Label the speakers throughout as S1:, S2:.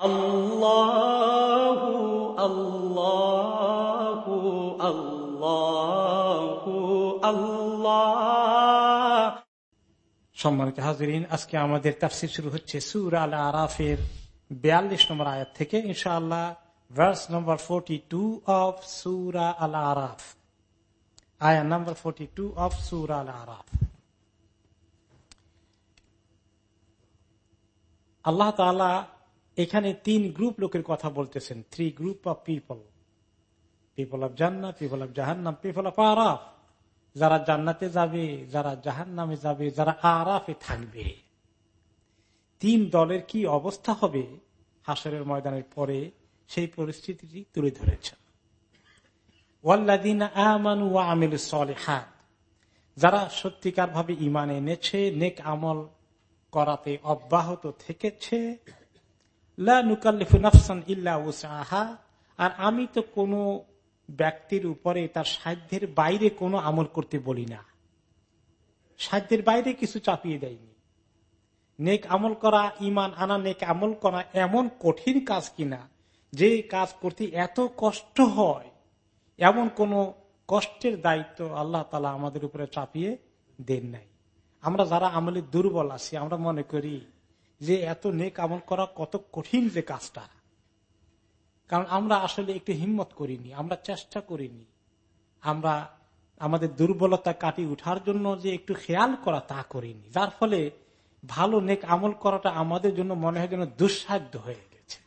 S1: সম্মানিত হাজরিন, আজকে আমাদের তাফসির শুরু হচ্ছে সুর আল আরাফের বিয়াল্লিশ নম্বর আয়াত থেকে, ইনশাআল্লাহ verse number forty two of সুরা আল আরাফ আয়া নম্বর ফোরটি টু অফ সুর আল আরাফ আল্লাহ তালা এখানে তিন গ্রুপ লোকের কথা বলতেছেন। Three group of people people of জান্না পিপল অফ জাহান্নাম পিপল অফ আরাফ যারা জান্নাতে যাবে, যারা জাহান নামে যাবে, যারা আরাফে থাকবে। তিন দলের কি অবস্থা হবে? হাসরের ময়দানের পরে সেই পরিস্থিতিটি তুলে ধরেছেন। যারা সত্যিকার ভাবে ইমান এনেছে, নেক আমল করাতে অব্যাহত থেকেছে আর আমি তো কোনো ব্যক্তির উপরে তার সাধ্যের বাইরে কোনো আমল করতে বলি না। সাধ্যের বাইরে কিছু চাপিয়ে দেয়নি। নেক আমল করা ইমান আনা, নেক আমল করা এমন কঠিন কাজ কিনা, যে কাজ করতে এত কষ্ট হয়, এমন কোন কষ্টের দায়িত্ব আল্লাহ তালা আমাদের উপরে চাপিয়ে দেন নাই। আমরা যারা আমলে দুর্বল আছি, আমরা মনে করি যে এত নেক আমল করা কত কঠিন যে কাজটা। কারণ আমরা আসলে একটু হিম্মত করিনি, আমরা চেষ্টা করিনি। আমরা আমাদের দুর্বলতা কাটিয়ে উঠার জন্য যে একটু খেয়াল করা তা করিনি। যার ফলে ভালো নেক আমল করাটা আমাদের জন্য মনে হয় যেন দুঃসাধ্য হয়ে গেছে।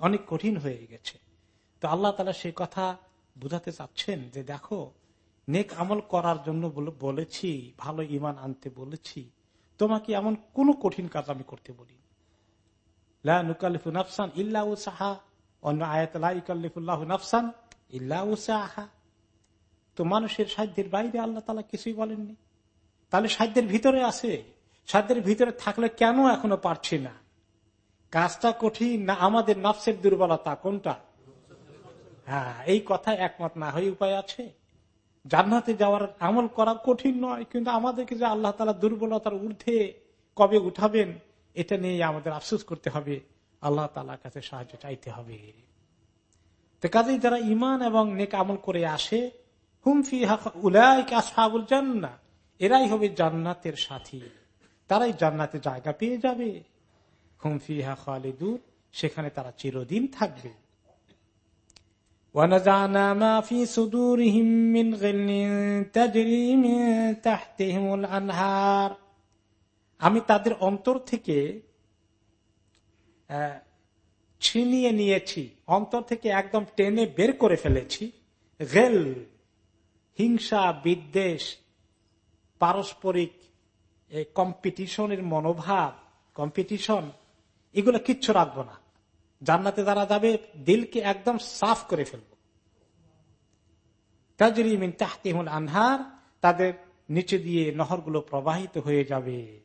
S1: অনেক কঠিন হয়ে গেছে। তো আল্লাহ তালা সে কথা বুঝাতে চাচ্ছেন যে দেখো, নেক আমল করার জন্য বলেছি, ভালো ইমান আনতে বলেছি। তোমাকে এমন কোন কঠিন কাজ আমি করতে বলি। নাফসান ইল্লা সাহা অন্য আয়াতুল্লাহ নাফসান ইল্লা আহা তো মানুষের সাধ্যের বাইরে আল্লাহ তালা কিছুই বলেননি। তাহলে সাধ্যের ভিতরে আছে। সাধ্যের ভিতরে থাকলে কেন এখনও পারছি না? কাজটা কঠিন না আমাদের নফসের দুর্বলতা কোনটা? হ্যাঁ এই কথা একমত না হয়ে উপায় আছে? জান্নাতে যাওয়ার আমল করা কঠিন নয়, কিন্তু আমাদেরকে যে আল্লাহ তালা দুর্বলতার ঊর্ধ্বে কবে উঠাবেন, এটা নিয়ে আমাদের আফসোস করতে হবে। আল্লাহ তালার কাছে সাহায্য চাইতে হবে। কাজেই যারা ইমান এবং নেক আমল করে আসে হুমফি উলাইকাবুল জান্না এরাই হবে জান্নাতের সাথী। তারাই জান্নাতে জায়গা পেয়ে যাবে। হুমফি হা খালিদুর সেখানে তারা চিরদিন থাকবে। আমি তাদের অন্তর থেকে ছিনিয়ে নিয়েছি, অন্তর থেকে একদম টেনে বের করে ফেলেছি। গেল, হিংসা, বিদ্বেষ, পারস্পরিক কম্পিটিশনের মনোভাব কম্পিটিশন এগুলো কিচ্ছু রাখব না। জান্নাতে তারা যাবে, দিলকে একদম সাফ করে ফেলব। তাজরিমিন আনহার, তাদের নিচে দিয়ে নহরগুলো প্রবাহিত হয়ে যাবে।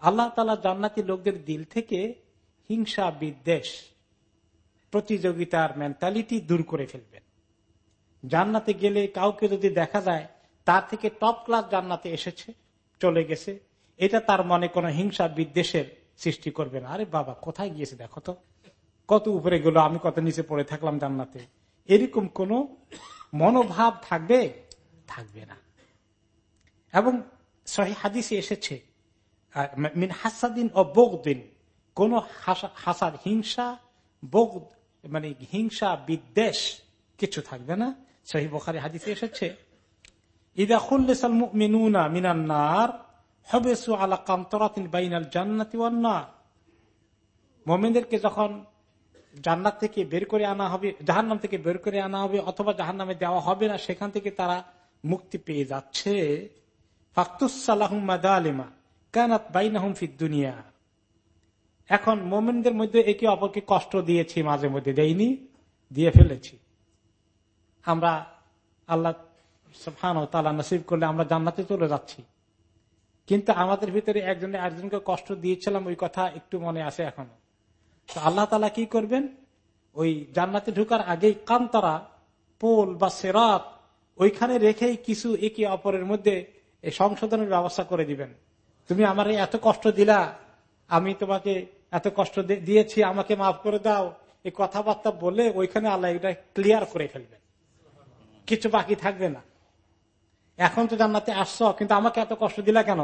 S1: আল্লাহ তালা জান্নাতি লোকদের দিল থেকে হিংসা বিদ্বেষ প্রতিযোগিতার মেন্টালিটি দূর করে ফেলবেন। জান্নাতে গেলে কাউকে যদি দেখা যায়, তার থেকে টপ ক্লাস জান্নাতে এসেছে, চলে গেছে, এটা তার মনে কোনো হিংসা বিদ্বেষের সৃষ্টি করবে না। আরে বাবা, কোথায় গিয়েছে দেখো তো। কত উপরে গেল, আমি কত নিচে পড়ে থাকলাম জান্নাতে। এরকম কোন মনোভাব থাকবে? থাকবে না। এবং সহি হাদিসে এসেছে হাসাদিন ও বোগদিন, কোন হাসার হিংসা বোগ মানে হিংসা, বিদ্বেষ কিছু থাকবে না। সহি বোখারি হাদিসে এসেছে, ইদা খুল্লেসাল মিনুনা মিনান্নার হবেসু আলা কান্তরাতিন বাইনাল জান্নাতি ওয়ান্নার মোমেনদেরকে যখন জান্নাত থেকে বের করে আনা হবে, জাহান্নাম থেকে বের করে আনা হবে অথবা জাহান নামে দেওয়া হবে না, সেখান থেকে তারা মুক্তি পেয়ে যাচ্ছে। দুনিয়া। এখন মোমেনদের মধ্যে একে অপরকে কষ্ট দিয়েছি, মাঝে মধ্যে দেয়নি দিয়ে ফেলেছি। আমরা আল্লাহ ফান তালা নসিব করলে আমরা জান্নাতে চলে যাচ্ছি। কিন্তু আমাদের ভিতরে একজনে একজনকে কষ্ট দিয়েছিলাম, ওই কথা একটু মনে আছে এখনও। তো আল্লাহ তালা কি করবেন? ওই জান্নাতে ঢুকার আগেই কান্তারা পোল বা সেরাত ওইখানে রেখেই কিছু একে অপরের মধ্যে সংশোধনের ব্যবস্থা করে দিবেন। তুমি আমার এত কষ্ট দিলা, আমি তোমাকে এত কষ্ট দিয়েছি, আমাকে মাফ করে দাও। এই কথাবার্তা বলে ওইখানে আল্লাহ এটা ক্লিয়ার করে ফেলবেন। কিছু বাকি থাকবে না। এখন তো জান্নাতে আসছ, কিন্তু আমাকে এত কষ্ট দিলা কেন?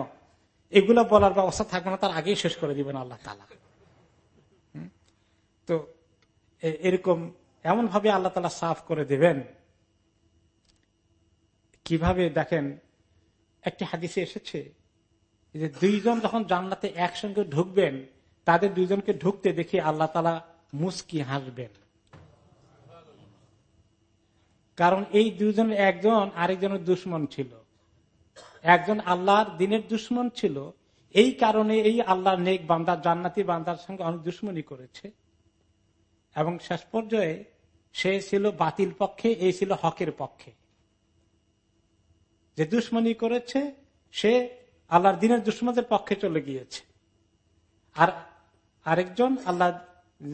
S1: এগুলো বলার ব্যবস্থা থাকবে না, তার আগেই শেষ করে দিবেন আল্লাহ তালা এরকম এমন ভাবে আল্লাহ তালা সাফ করে দেবেন। কীভাবে দেখেন, একটি হাদিসে এসেছে যে দুইজন যখন জান্নাতে একসঙ্গে ঢুকবেন, তাদের দুইজনকে ঢুকতে দেখে আল্লাহ তালা মুস্কি হাসবেন। কারণ এই দুজন একজন আরেকজনের দুশ্মন ছিল। একজন আল্লাহর দিনের দুশ্মন ছিল। এই কারণে এই আল্লাহর নেক বান্দার জান্নাতি বান্দার সঙ্গে অনেক দুশ্মনী করেছে। এবং শেষ পর্যায়ে সে ছিল বাতিল পক্ষে, এই ছিল হকের পক্ষে। যে দুশ্মনী করেছে, সে আল্লাহর দিনের দুশ্মনদের পক্ষে চলে গিয়েছে। আর আরেকজন আল্লাহ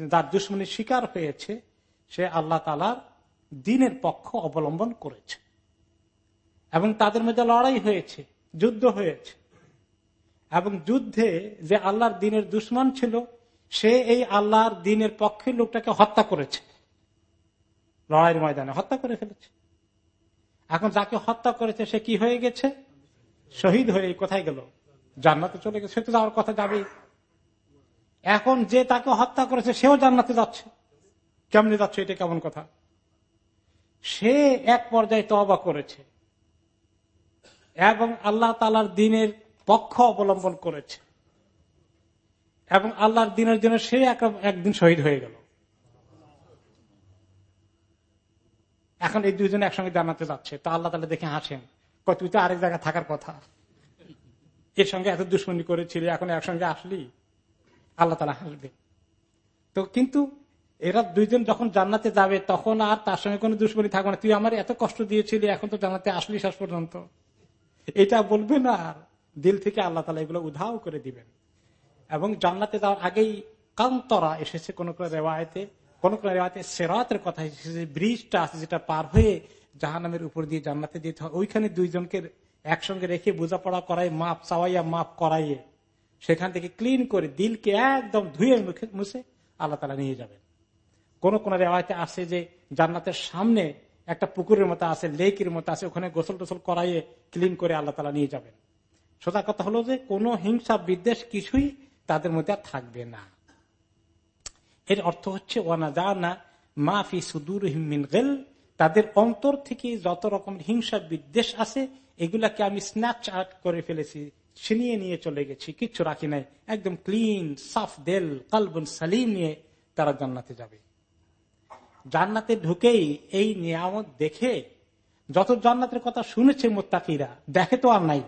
S1: যার দুশ্মনী শিকার হয়েছে, সে আল্লাহ তালার দিনের পক্ষ অবলম্বন করেছে। এবং তাদের মধ্যে লড়াই হয়েছে, যুদ্ধ হয়েছে। এবং যুদ্ধে যে আল্লাহর দিনের দুশ্মন ছিল সে এই আল্লাহর দিনের পক্ষে লোকটাকে হত্যা করেছে। লড়াইয়ের ময়দানে হত্যা করে ফেলেছে। এখন যাকে হত্যা করেছে, সে কি হয়ে গেছে? শহীদ হয়ে কোথায় গেল? জান্নাতে চলে গেছে। সে তো যাওয়ার কথা যাবেই। এখন যে তাকে হত্যা করেছে, সেও জান্নাতে যাচ্ছে। কেমনি যাচ্ছে, এটা কেমন কথা? সে এক পর্যায়ে তবা করেছে এবং আল্লাহ তালার দিনের পক্ষ অবলম্বন করেছে। এবং আল্লাহর দিনের জন্য সে একদিন শহীদ হয়ে গেল। এখন এই দুইজন একসঙ্গে জানাতে যাচ্ছে। তো আল্লাহ তালা দেখে হাসেন। তুই তো আরেক জায়গায় থাকার কথা। এর সঙ্গে এত দুশ্মনী করেছিলি, এখন একসঙ্গে আসলি? আল্লাহ তালা হাসবে। তো কিন্তু এরা দুইজন যখন জান্নাতে যাবে, তখন আর তার সঙ্গে কোনো দুশ্মনী থাকবে না। তুই আমার এত কষ্ট দিয়েছিলি, এখন তো জান্নাতে আসলি শেষ পর্যন্ত। এটা বলবে না আর দিল থেকে আল্লাহ তালা এগুলো উধাও করে দিবেন। এবং জান্নাতে যাওয়ার আগেই কান্তরা এসেছে কোন কোন রেওয়ায়তে, কোন কোন রেওয়ায়তে সেরাতের কথা এসেছে, ব্রিজটা আছে যেটা পার হয়ে জাহানামের উপর দিয়ে জান্নাতে যেতে হয়। ওইখানে দুইজনকে একসঙ্গে রেখে বোঝাপড়া করাই মাপ চাওয়াইয়া মাপ করাইয়ে সেখান থেকে ক্লিন করে দিলকে একদম ধুয়ে মুখে মুছে আল্লাহ তালা নিয়ে যাবেন। কোন কোন রেওয়ায়তে আছে যে জান্নাতের সামনে একটা পুকুরের মতো আছে, লেকের মতো আছে, ওখানে গোসল টোসল করাইয়ে ক্লিন করে আল্লাহ তালা নিয়ে যাবেন। সোজা কথা হলো যে কোন হিংসা বিদ্বেষ কিছুই তাদের মধ্যে আর থাকবে না। এর অর্থ হচ্ছে ওয়ানা যা না মাফি সুদুর গেল তাদের অন্তর থেকে যত রকম হিংসা বিদ্বেষ আছে, এগুলাকে আমি স্ন্যাচ আউট করে ফেলেছি, ছিনিয়ে নিয়ে চলে গেছি, কিচ্ছু রাখি নাই। একদম ক্লিন সাফ দেল, কালবন সালিম নিয়ে তারা জান্নাতে যাবে। জান্নাতে ঢুকেই এই নিয়ামত দেখে, যত জান্নাতের কথা শুনেছে মোত্তাকিরা, দেখে তো আর নাই।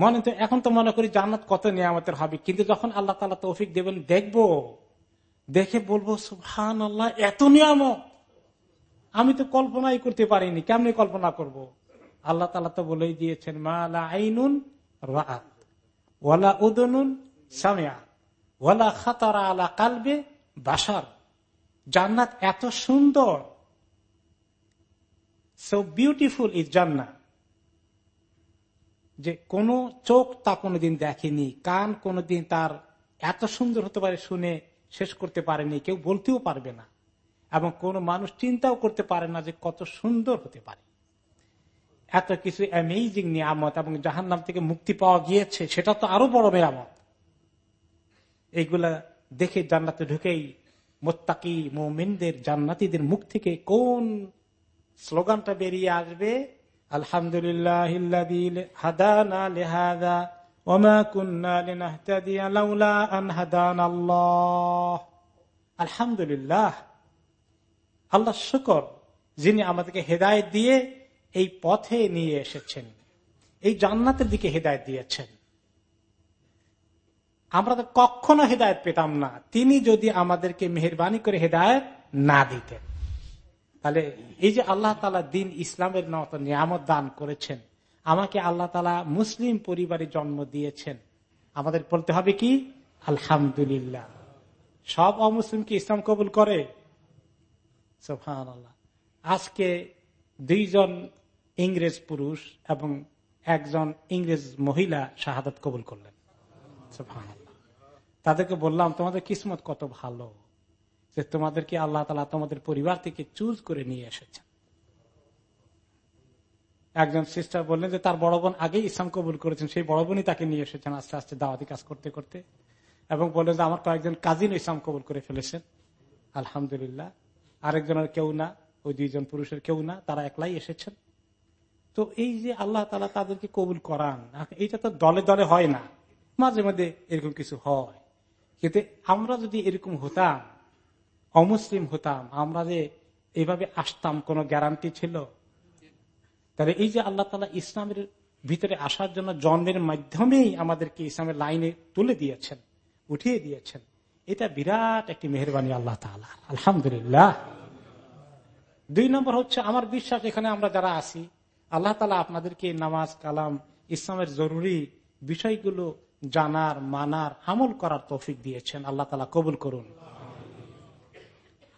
S1: মনে তো এখন তো মনে করি জান্নাত কত নিয়ামতের হবে। কিন্তু যখন আল্লাহ তালা তৌফিক দেবেন, দেখব। দেখে বলব সুহান আল্লাহ এত নিয়ামত। আমি তো কল্পনাই করতে পারিনি। কেমনি কল্পনা করব। আল্লাহ তালা তো বলেই দিয়েছেন মালা আইনুন ওয়ালা উদনুন সামিয়া ওয়ালা খাতারা আলা কালবে বাসার জান্নাত এত সুন্দর। সো বিউটিফুল ইজ জান্নাত। যে কোন চোখ তা কোনোদিন দেখেনি, কান কোনোদিন তার এত সুন্দর হতে পারে শুনে শেষ করতে পারেনি, কেউ বলতেও পারবে না। এবং কোন মানুষ চিন্তাও করতে পারে না যে কত সুন্দর হতে পারে। এত কিছু অ্যামেজিং নিয়ামত এবং জাহান নাম থেকে মুক্তি পাওয়া গিয়েছে, সেটা তো আরও বড় নিয়ামত। এইগুলা দেখে জান্নাতে ঢুকেই মোত্তাকি মোমিনদের, জান্নাতিদের মুখ থেকে কোন স্লোগানটা বেরিয়ে আসবে? আলহামদুলিল্লাহ হাদানা ওমা কুন্না আলহামদুলিল্লাহ। আল্লাহ শুকর, যিনি আমাদেরকে হেদায়ত দিয়ে এই পথে নিয়ে এসেছেন, এই জান্নাতের দিকে হেদায়ত দিয়েছেন। আমরা তো কখনো হেদায়ত পেতাম না, তিনি যদি আমাদেরকে মেহরবানি করে হেদায়ত না দিতেন। তাহলে এই যে আল্লাহ তালা দিন ইসলামের মত নিয়ামত দান করেছেন, আমাকে আল্লাহ তালা মুসলিম পরিবারে জন্ম দিয়েছেন, আমাদের বলতে হবে কি? আলহামদুলিল্লাহ। সব অমুসলিম কি ইসলাম কবুল করে? আজকে দুইজন ইংরেজ পুরুষ এবং একজন ইংরেজ মহিলা শাহাদত কবুল করলেন। তাদেরকে বললাম, তোমাদের কিসমত কত ভালো? যে তোমাদেরকে আল্লাহ তালা তোমাদের পরিবার থেকে চুজ করে নিয়ে এসেছেন। একজন সিস্টার বললেন যে, তার বড় বোন আগেই ইসলাম কবুল করেছেন, সেই বড় বোনই তাকে নিয়ে এসেছেন আস্তে আস্তে দাওয়াতি কাজ করতে করতে। এবং বললেন যে, আমার কয়েকজন কাজিন ইসলাম কবুল করে ফেলেছেন। আলহামদুলিল্লাহ। আরেকজনের কেউ না, ওই দুইজন পুরুষের কেউ না, তারা একলাই এসেছেন। তো এই যে আল্লাহ তালা তাদেরকে কবুল করান এইটা তো দলে দলে হয় না। মাঝে মাঝে এরকম কিছু হয়। কিন্তু আমরা যদি এরকম হতাম অমুসলিম হতাম, আমরা যে এইভাবে আসতাম, কোন গ্যারান্টি ছিল? তাহলে এই যে আল্লাহ তালা ইসলামের ভিতরে আসার জন্য জন্মের মাধ্যমেই আমাদেরকে ইসলামের লাইনে তুলে দিয়েছেন, উঠিয়ে দিয়েছেন, এটা বিরাট একটি মেহরবানি আল্লাহ তালা আলহামদুলিল্লাহ। দুই নম্বর হচ্ছে, আমার বিশ্বাস, এখানে আমরা যারা আছি, আল্লাহ তালা আপনাদেরকে নামাজ, কালাম, ইসলামের জরুরি বিষয়গুলো জানার, মানার, আমল করার তৌফিক দিয়েছেন। আল্লাহ তালা কবুল করুন।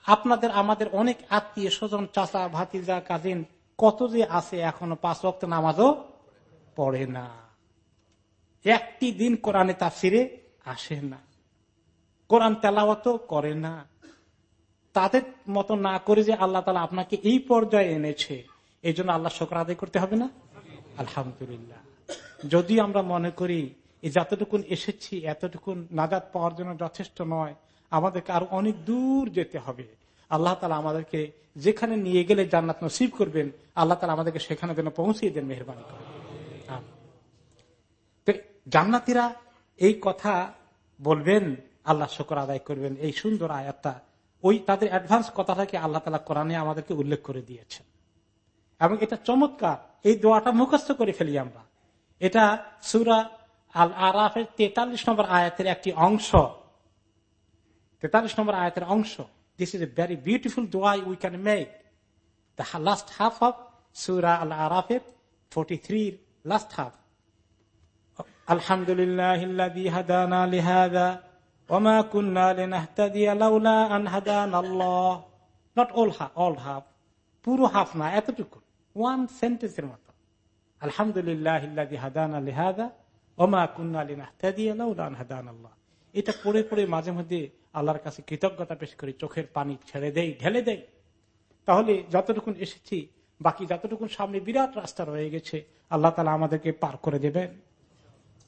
S1: আপনাদের, আমাদের অনেক আত্মীয় স্বজন, চাচা, ভাতিজা, কাজিন, কত যে আছে এখনও পাঁচ ওয়াক্ত নামাজও পড়ে না। একটি দিন কোরআনে তাফসিরে আসে না। কোরআন তেলাওয়াত করে না। তাদের মতো না করে যে আল্লাহ তালা আপনাকে এই পর্যায়ে এনেছে এই জন্য আল্লাহ শোকর আদায় করতে হবে না? আলহামদুলিল্লাহ। যদি আমরা মনে করি যতটুকুন এসেছি, এতটুকুন নাজাদ পাওয়ার জন্য যথেষ্ট নয় আমাদেরকে আরও অনেক দূর যেতে হবে। আল্লাহ তালা আমাদেরকে যেখানে নিয়ে গেলে জান্নাত নসিব করবেন, আল্লাহ তালা আমাদেরকে সেখানে যেন পৌঁছিয়ে দেন মেহরবানি করে। জান্নাতিরা এই কথা বলবেন, আল্লাহ শকর আদায় করবেন। এই সুন্দর আয়াতটা, ওই তাদের অ্যাডভান্স কথাটাকে আল্লাহ তালা কোরআনে আমাদেরকে উল্লেখ করে দিয়েছেন। এবং এটা চমৎকার, এই দোয়াটা মুখস্থ করে ফেলি আমরা। এটা সুরা আল আরাফের তেতাল্লিশ নম্বর আয়াতের একটি অংশ। তেতাল্লিশ নম্বর আয়াতের অংশ this is a very beautiful দোয়াই we can make the last half of সুরা আল আরাফের ফোর্টি থ্রি লাস্ট হাফ আলহামদুলিল্লাহ হাদানা লিহাদা ওমা কুন্না লিনাহতাদিয়া not all half all half পুরো হাফ না এতটুকু ওয়ান সেন্টেন্সের মতো আলহামদুলিল্লাহ হাদানা লিহাদা ওমা কুন্না লিনাহতাদিয়া লাউলা আন হাদান আল্লাহ এটা পড়ে পড়ে মাঝে মধ্যে আল্লাহর কাছে কৃতজ্ঞতা পেশ করি, চোখের পানি ছেড়ে দেই, ঢেলে দেই। তাহলে যতটুকুন এসেছি, বাকি যতটুকুন সামনে বিরাট রাস্তা রয়ে গেছে, আল্লাহ তালা আমাদেরকে পার করে দেবেন।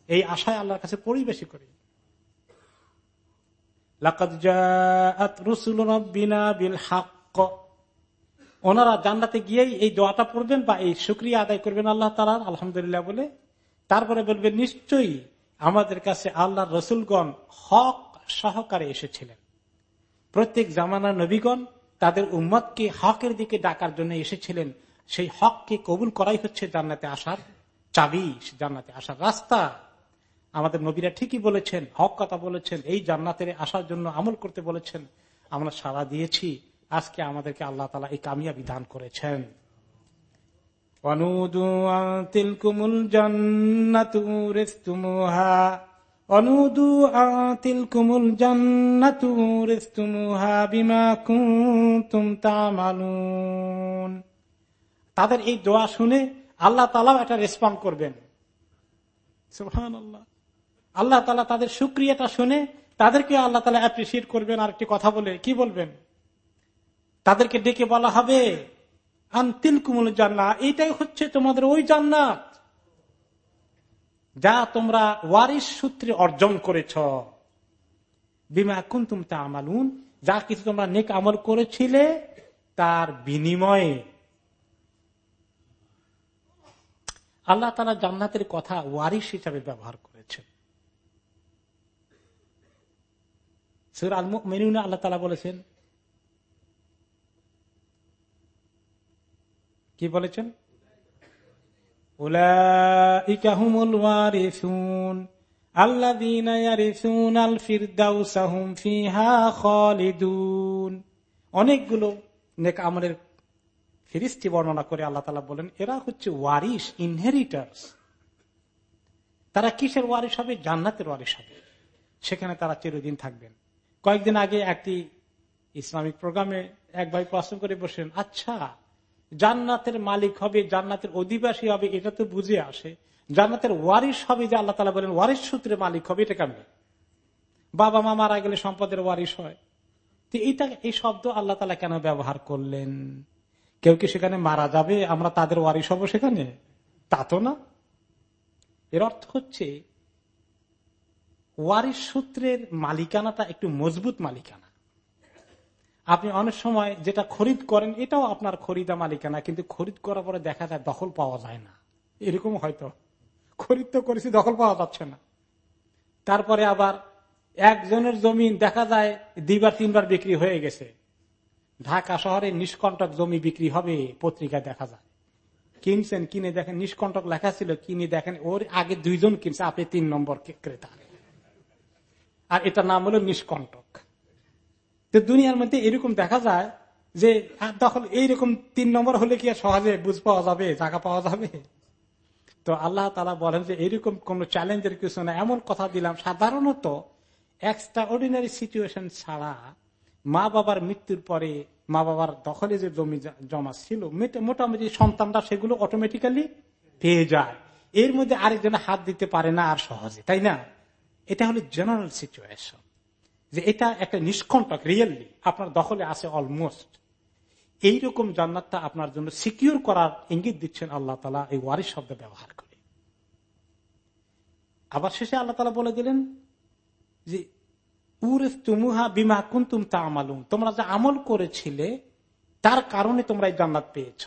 S1: এই আশায় আল্লাহর কাছে পরিবেশি করি। ওনারা জান্নাতে গিয়েই এই দোয়াটা পড়বেন বা এই সুক্রিয়া আদায় করবেন আল্লাহ তালা আলহামদুলিল্লাহ বলে। তারপরে বলবেন নিশ্চয়ই আমাদের কাছে আল্লাহ রসুলগণ হক সহকারে এসেছিলেন। প্রত্যেক জামানার নবীগণ তাদের উম্মতকে হকের দিকে ডাকার জন্য এসেছিলেন। সেই হককে কবুল করাই হচ্ছে জান্নাতে আসার চাবি জান্নাতে আসার রাস্তা। আমাদের নবীরা ঠিকই বলেছেন, হক কথা বলেছেন, এই জান্নাতের আসার জন্য আমল করতে বলেছেন। আমরা সারা দিয়েছি, আজকে আমাদেরকে আল্লাহ তালা এই কামিয়া বিধান করেছেন। অনুদু তিলকুমুল জান্নাতুমুহা তাদের এই দোয়া শুনে আল্লাহ তালাও একটা রেসপন্ড করবেন। আল্লাহ আল্লাহ তালা তাদের সুক্রিয়াটা শুনে তাদেরকে আল্লাহ তালা অ্যাপ্রিসিয়েট করবেন আর একটি কথা বলে কি বলবেন? তাদেরকে ডেকে বলা হবে আন্তিল কুমুল জান্না এইটাই হচ্ছে তোমাদের ওই জান্নাত। যা তোমরা ওয়ারিস সূত্রে অর্জন করেছ। বিমা কুন তুম তা আমালুন যা কিছু তোমরা নেক আমল করেছিলে, তার বিনিময়ে। আল্লাহ তালা জান্নাতের কথা ওয়ারিস হিসাবে ব্যবহার করেছেন। সুর আল মেনুনা আল্লাহ তালা বলেছেন। কি বলেছেন? অনেকগুলো নেক আমলের ফিরিস্তি বর্ণনা করে আল্লাহ তালা বলেন, এরা হচ্ছে ওয়ারিস ইনহেরিটার্স তারা কিসের ওয়ারিস হবে? জান্নাতের ওয়ারিস হবে। সেখানে তারা চিরদিন থাকবেন। কয়েকদিন আগে একটি ইসলামিক প্রোগ্রামে এক ভাই প্রশ্ন করে বসেন আচ্ছা জান্নাতের মালিক হবে, জান্নাতের অধিবাসী হবে, এটা তো বুঝে আসে। জান্নাতের ওয়ারিস হবে যে আল্লাহ তালা বলেন ওয়ারিস সূত্রে মালিক হবে, এটা কেমন? বাবা মা মারা গেলে সম্পদের ওয়ারিশ হয়। তো এইটা, এই শব্দ আল্লাহ তালা কেন ব্যবহার করলেন? কেউ কি সেখানে মারা যাবে? আমরা তাদের ওয়ারিশ হব সেখানে? তা তো না। এর অর্থ হচ্ছে, ওয়ারিশ সূত্রের মালিকানাটা একটু মজবুত মালিকানা। আপনি অনেক সময় যেটা খরিদ করেন, এটাও আপনার খরিদা মালিকানা, কিন্তু খরিদ করার পরে দেখা যায় দখল পাওয়া যায় না। এরকম হয়তো। খরিদ তো করেছি, দখল পাওয়া যাচ্ছে না। তারপরে আবার একজনের জমিন দেখা যায় দুইবার, তিনবার বিক্রি হয়ে গেছে। ঢাকা শহরে নিষ্কণ্টক জমি বিক্রি হবে পত্রিকায় দেখা যায়। কিনছেন, কিনে দেখেন, নিষ্কণ্টক লেখা ছিল, কিনে দেখেন, ওর আগে দুইজন কিনছে, আপনি তিন নম্বর ক্রেতা। আর এটা নাম হলো নিষ্কণ্টক। তো দুনিয়ার মধ্যে এরকম দেখা যায় যে তখন এইরকম তিন নম্বর হলে কি সহজে বুঝ পাওয়া যাবে, জায়গা পাওয়া যাবে? তো আল্লাহ তালা বলেন যে, এরকম কোন চ্যালেঞ্জের কিছু না। এমন কথা দিলাম, সাধারণত এক্সট্রা অর্ডিনারি সিচুয়েশন ছাড়া মা বাবার মৃত্যুর পরে মা বাবার দখলে যে জমি জমা ছিল মোটামুটি সন্তানরা সেগুলো অটোমেটিক্যালি পেয়ে যায়। এর মধ্যে আরেকজনে হাত দিতে পারে না আর সহজে, তাই না? এটা হলো জেনারেল সিচুয়েশন যে এটা একটা নিষ্কণ্টক রিয়েলি আপনার দখলে আছে অলমোস্ট এইরকম জান্নাতটা আপনার জন্য সিকিউর করার ইঙ্গিত দিচ্ছেন আল্লাহ তালা এই ওয়ারিস শব্দ ব্যবহার করে। আবার শেষে আল্লাহ তালা বলে দিলেন যে উরেস তুমুহা বিমা কুন্তুম তা আমালুম তোমরা যে আমল করেছিলে, তার কারণে তোমরা এই জান্নাত পেয়েছ।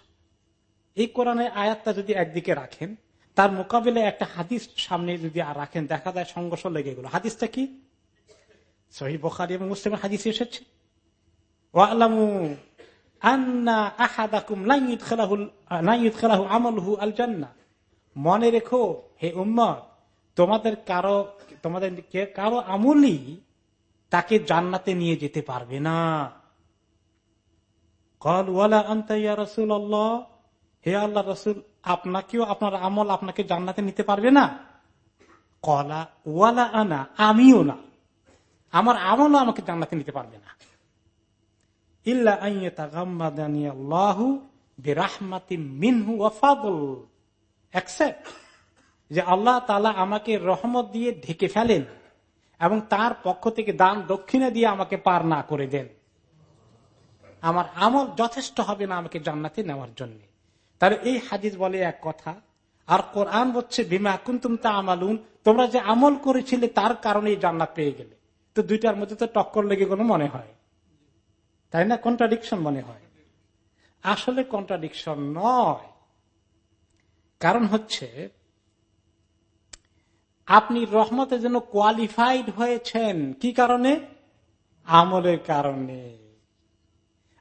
S1: এই কোরআনের আয়াতটা যদি একদিকে রাখেন, তার মোকাবেলে একটা হাদিস সামনে যদি রাখেন, দেখা যায় সংঘর্ষ লেগে গেল। হাদিসটা কি? সহি বখারি এবং মুসলিমের হাদিস এসেছে। ওয়ালামু মনে রেখো, হে উম্মত, তোমাদের কারও তোমাদের কারও আমলই তাকে জান্নাতে নিয়ে যেতে পারবে না। কল, ওয়ালা আন্তাইয়া রসুল আল্লাহ হে আল্লাহ রসুল, আপনাকেও আপনার আমল আপনাকে জান্নাতে নিতে পারবে না। কলা, ওয়ালা আনা, আমিও না। আমার আমলও আমাকে জান্নাতে নিতে পারবে না। যে আল্লাহ তালা আমাকে রহমত দিয়ে ঢেকে ফেলেন এবং তার পক্ষ থেকে দান দক্ষিণে দিয়ে আমাকে পার না করে দেন। আমার আমল যথেষ্ট হবে না আমাকে জান্নাতে নেওয়ার জন্য। তাহলে এই হাদিস বলে এক কথা, আর কোরআন বলছে, বিমা কুন্তুম তা আমালুন তোমরা যে আমল করেছিলে তার কারণে জান্নাত পেয়ে গেলে। তো দুইটার মধ্যে তো টক্কর লেগে কোনো মনে হয়। তাই না? কন্ট্রাডিকশন মনে হয়। আসলে কন্ট্রাডিকশন নয়। কারণ হচ্ছে, আপনি রহমতের জন্য কোয়ালিফাইড হয়েছেন। কি কারণে? আমলের কারণে।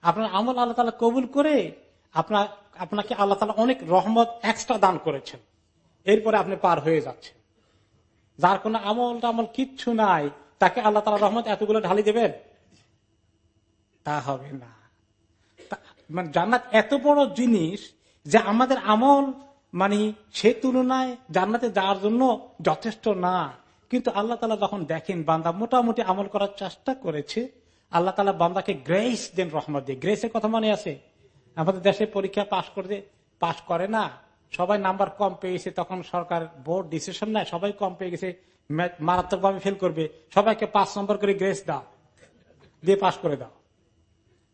S1: আপনার আমল আল্লাহ তালা কবুল করে আপনার আপনাকে আল্লাহ তালা অনেক রহমত এক্সট্রা দান করেছেন। এরপরে আপনি পার হয়ে যাচ্ছেন। যার কোনো আমল টামল কিচ্ছু নাই। তাকে আল্লাহ তালা রহমত এতগুলো ঢালি দেবেন? তা হবে না। মানে জান্নাত এত বড় জিনিস যে আমাদের আমল মানে সে তুলনায় জান্নাতে যাওয়ার জন্য যথেষ্ট না। কিন্তু আল্লাহ তালা যখন দেখেন বান্দা মোটামুটি আমল করার চেষ্টা করেছে, আল্লাহ তালা বান্দাকে গ্রেস দেন, রহমত দিয়ে গ্রেসের কথা মনে আছে? আমাদের দেশে পরীক্ষা পাশ করতে, পাশ করে না। সবাই নাম্বার কম পেয়েছে, তখন সরকার বোর্ড ডিসিশন নেয়, সবাই কম পেয়ে গেছে। মারাত্মক ভাবে ফেল করবে। সবাইকে পাঁচ নম্বর করে গ্রেস দাও। দিয়ে পাশ করে দাও।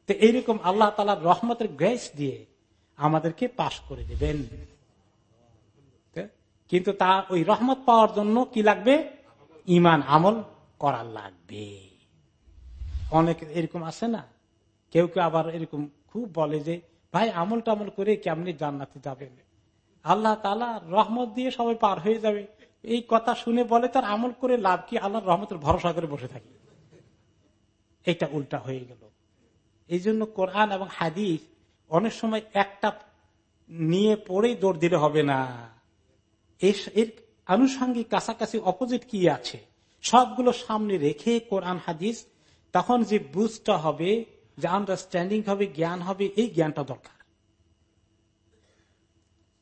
S1: তো এইরকম আল্লাহ তালার রহমতের গ্রেস দিয়ে আমাদেরকে পাশ করে দেবেন। কিন্তু তা ওই রহমত পাওয়ার জন্য কি লাগবে? ইমান আমল করার লাগবে। অনেক এরকম আছে না? কেউ কেউ আবার এরকম খুব বলে যে, ভাই আমল টামল করে কেমনি জান্নাতে যাবেন? আল্লাহ তালা রহমত দিয়ে সবাই পার হয়ে যাবে। এই কথা শুনে বলে, তার আমল করে লাভ কি? আল্লাহ রহমতের ভরসা করে বসে থাকি। এটা উল্টা হয়ে গেল। এই জন্য কোরআন এবং হাদিস অনেক সময় একটা নিয়ে পড়েই দৌড় দিলে হবে না। এর আনুষঙ্গিক কাছাকাছি অপোজিট কি আছে? সবগুলো সামনে রেখে কোরআন, হাদিস, তখন যে বুঝটা হবে, যে আন্ডারস্ট্যান্ডিং হবে, জ্ঞান হবে, এই জ্ঞানটা দরকার।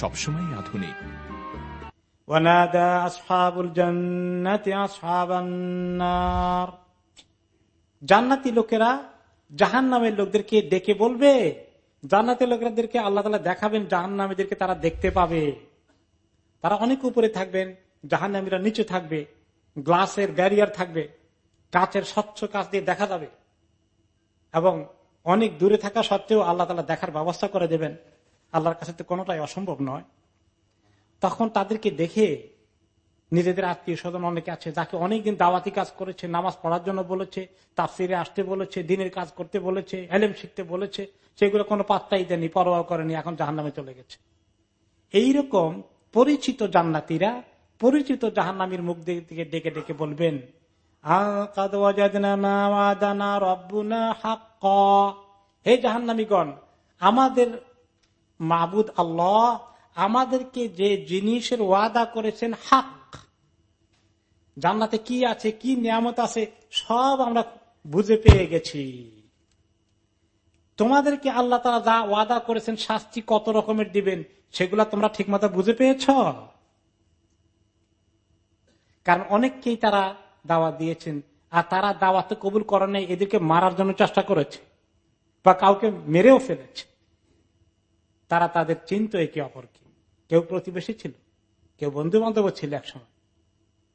S2: সবসময় আধুনিক
S1: ونادى أصحاب الجنة أصحاب النار জান্নাতি লোকেরা জাহান নামের লোকদেরকে ডেকে বলবে জান্নাতি লোকেরাদেরকে আল্লাহ তালা দেখাবেন জাহান নামীদেরকে তারা দেখতে পাবে তারা অনেক উপরে থাকবেন জাহান নামীরা নিচে থাকবে গ্লাসের ব্যারিয়ার থাকবে কাচের স্বচ্ছ কাজ দিয়ে দেখা যাবে এবং অনেক দূরে থাকা সত্ত্বেও আল্লাহ তালা দেখার ব্যবস্থা করে দেবেন আল্লাহর কাছে তো কোনোটাই অসম্ভব নয়। তখন তাদেরকে দেখে নিজেদের আত্মীয় স্বজন অনেকে আছে, যাকে অনেকদিন দাওয়াতি কাজ করেছে, নামাজ পড়ার জন্য বলেছে, তাফসিরে আসতে বলেছে, দিনের কাজ করতে বলেছে, এলেম শিখতে বলেছে, সেগুলো কোনো পাত্তাই দেয়নি পরোয়া করেনি, এখন জাহান নামে চলে গেছে। এইরকম পরিচিত জান্নাতিরা পরিচিত জাহান্নামীর মুখ দিকে ডেকে ডেকে বলবেন হে জাহান্নামীগণ, আমাদের মাবুদ আল্লাহ আমাদেরকে যে জিনিসের ওয়াদা করেছেন হাক। জান্নাতে কি আছে, কি নিয়ামত আছে, সব আমরা বুঝে পেয়ে গেছি। তোমাদেরকে আল্লাহ তারা যা ওয়াদা করেছেন, শাস্তি কত রকমের দিবেন, সেগুলা তোমরা ঠিকমতো বুঝে পেয়েছ? কারণ অনেককেই তারা দাওয়া দিয়েছেন, আর তারা দাওয়াতে কবুল করেন এদেরকে মারার জন্য চেষ্টা করেছে, বা কাউকে মেরেও ফেলেছে। তারা তাদের চিন্ত একে অপরকে। কেউ প্রতিবেশী ছিল, কেউ বন্ধু বান্ধব ছিল একসময়।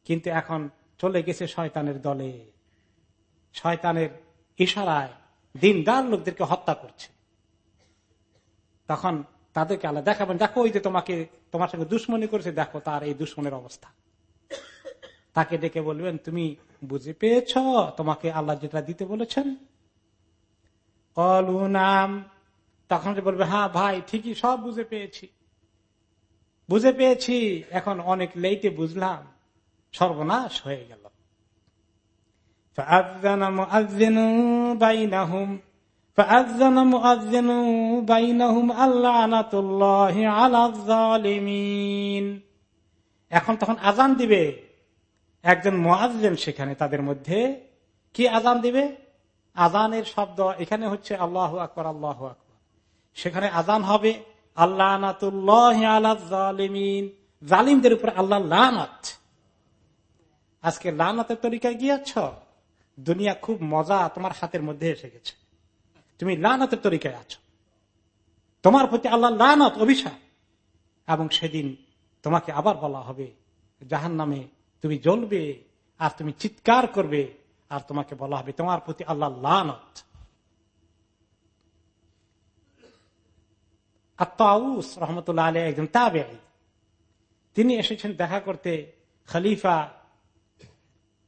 S1: কিন্তু এখন চলে গেছে শয়তানের দলে। শয়তানের ইশারায় দিনদার লোকদেরকে হত্যা করছে। তখন তাদেরকে আল্লাহ দেখাবেন, দেখো ওই যে তোমাকে, তোমার সঙ্গে দুশ্মনী করেছে, দেখো তার এই দুশ্মনের অবস্থা। তাকে ডেকে বলবেন, তুমি বুঝে পেয়েছ, তোমাকে আল্লাহ যেটা দিতে বলেছেন? কলু নাম তখন যে বলবে হ্যাঁ ভাই, ঠিকই, সব বুঝে পেয়েছি। বুঝে পেয়েছি, এখন অনেক লেটে বুঝলাম, সর্বনাশ হয়ে গেল। এখন তখন আজান দিবে একজন মোয়াজ্জেন সেখানে তাদের মধ্যে। কি আজান দিবে? আজানের শব্দ এখানে হচ্ছে আল্লাহ আকবর আল্লাহ আকবর। সেখানে আজান হবে আল্লাহ জালিমদের উপর আল্লাহ আজকে লানাতের তরিকায় গিয়েছ? দুনিয়া খুব মজা তোমার হাতের মধ্যে এসে গেছে। তুমি লানাতের তরিকায় আছো। তোমার প্রতি আল্লাহ লানত, অভিশাপ। এবং সেদিন তোমাকে আবার বলা হবে জাহান নামে তুমি জ্বলবে আর তুমি চিৎকার করবে আর তোমাকে বলা হবে, তোমার প্রতি আল্লাহ লানত। আত্মাউস রহমতুল্লাহ আলী একজন তাবে তিনি এসেছেন দেখা করতে খলিফা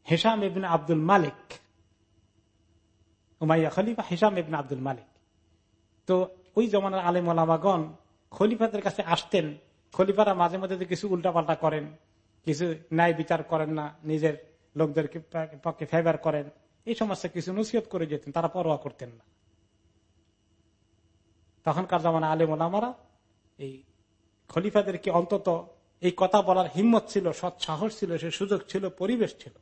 S1: Hisham ibn Abdul Malik, Umayya খলিফা হেসাম ইবিন আব্দুল মালিক। তো ওই জমানার আলেম ওলামাগণ খলিফাদের কাছে আসতেন, খলিফারা মাঝে মাঝে কিছু উল্টাপাল্টা করেন, কিছু ন্যায় বিচার করেন না, নিজের লোকদেরকে পক্ষে ফেভার করেন, এই সমস্ত কিছু নসিহত করে যেতেন, তারা পরোয়া করতেন না। তখনকার জামানা আলেম ওলামারা এই খলিফাদেরকে অন্তত এই কথা বলার হিম্মত ছিল, সৎ সাহস ছিল, সে সুযোগ ছিল, পরিবেশ ছিল।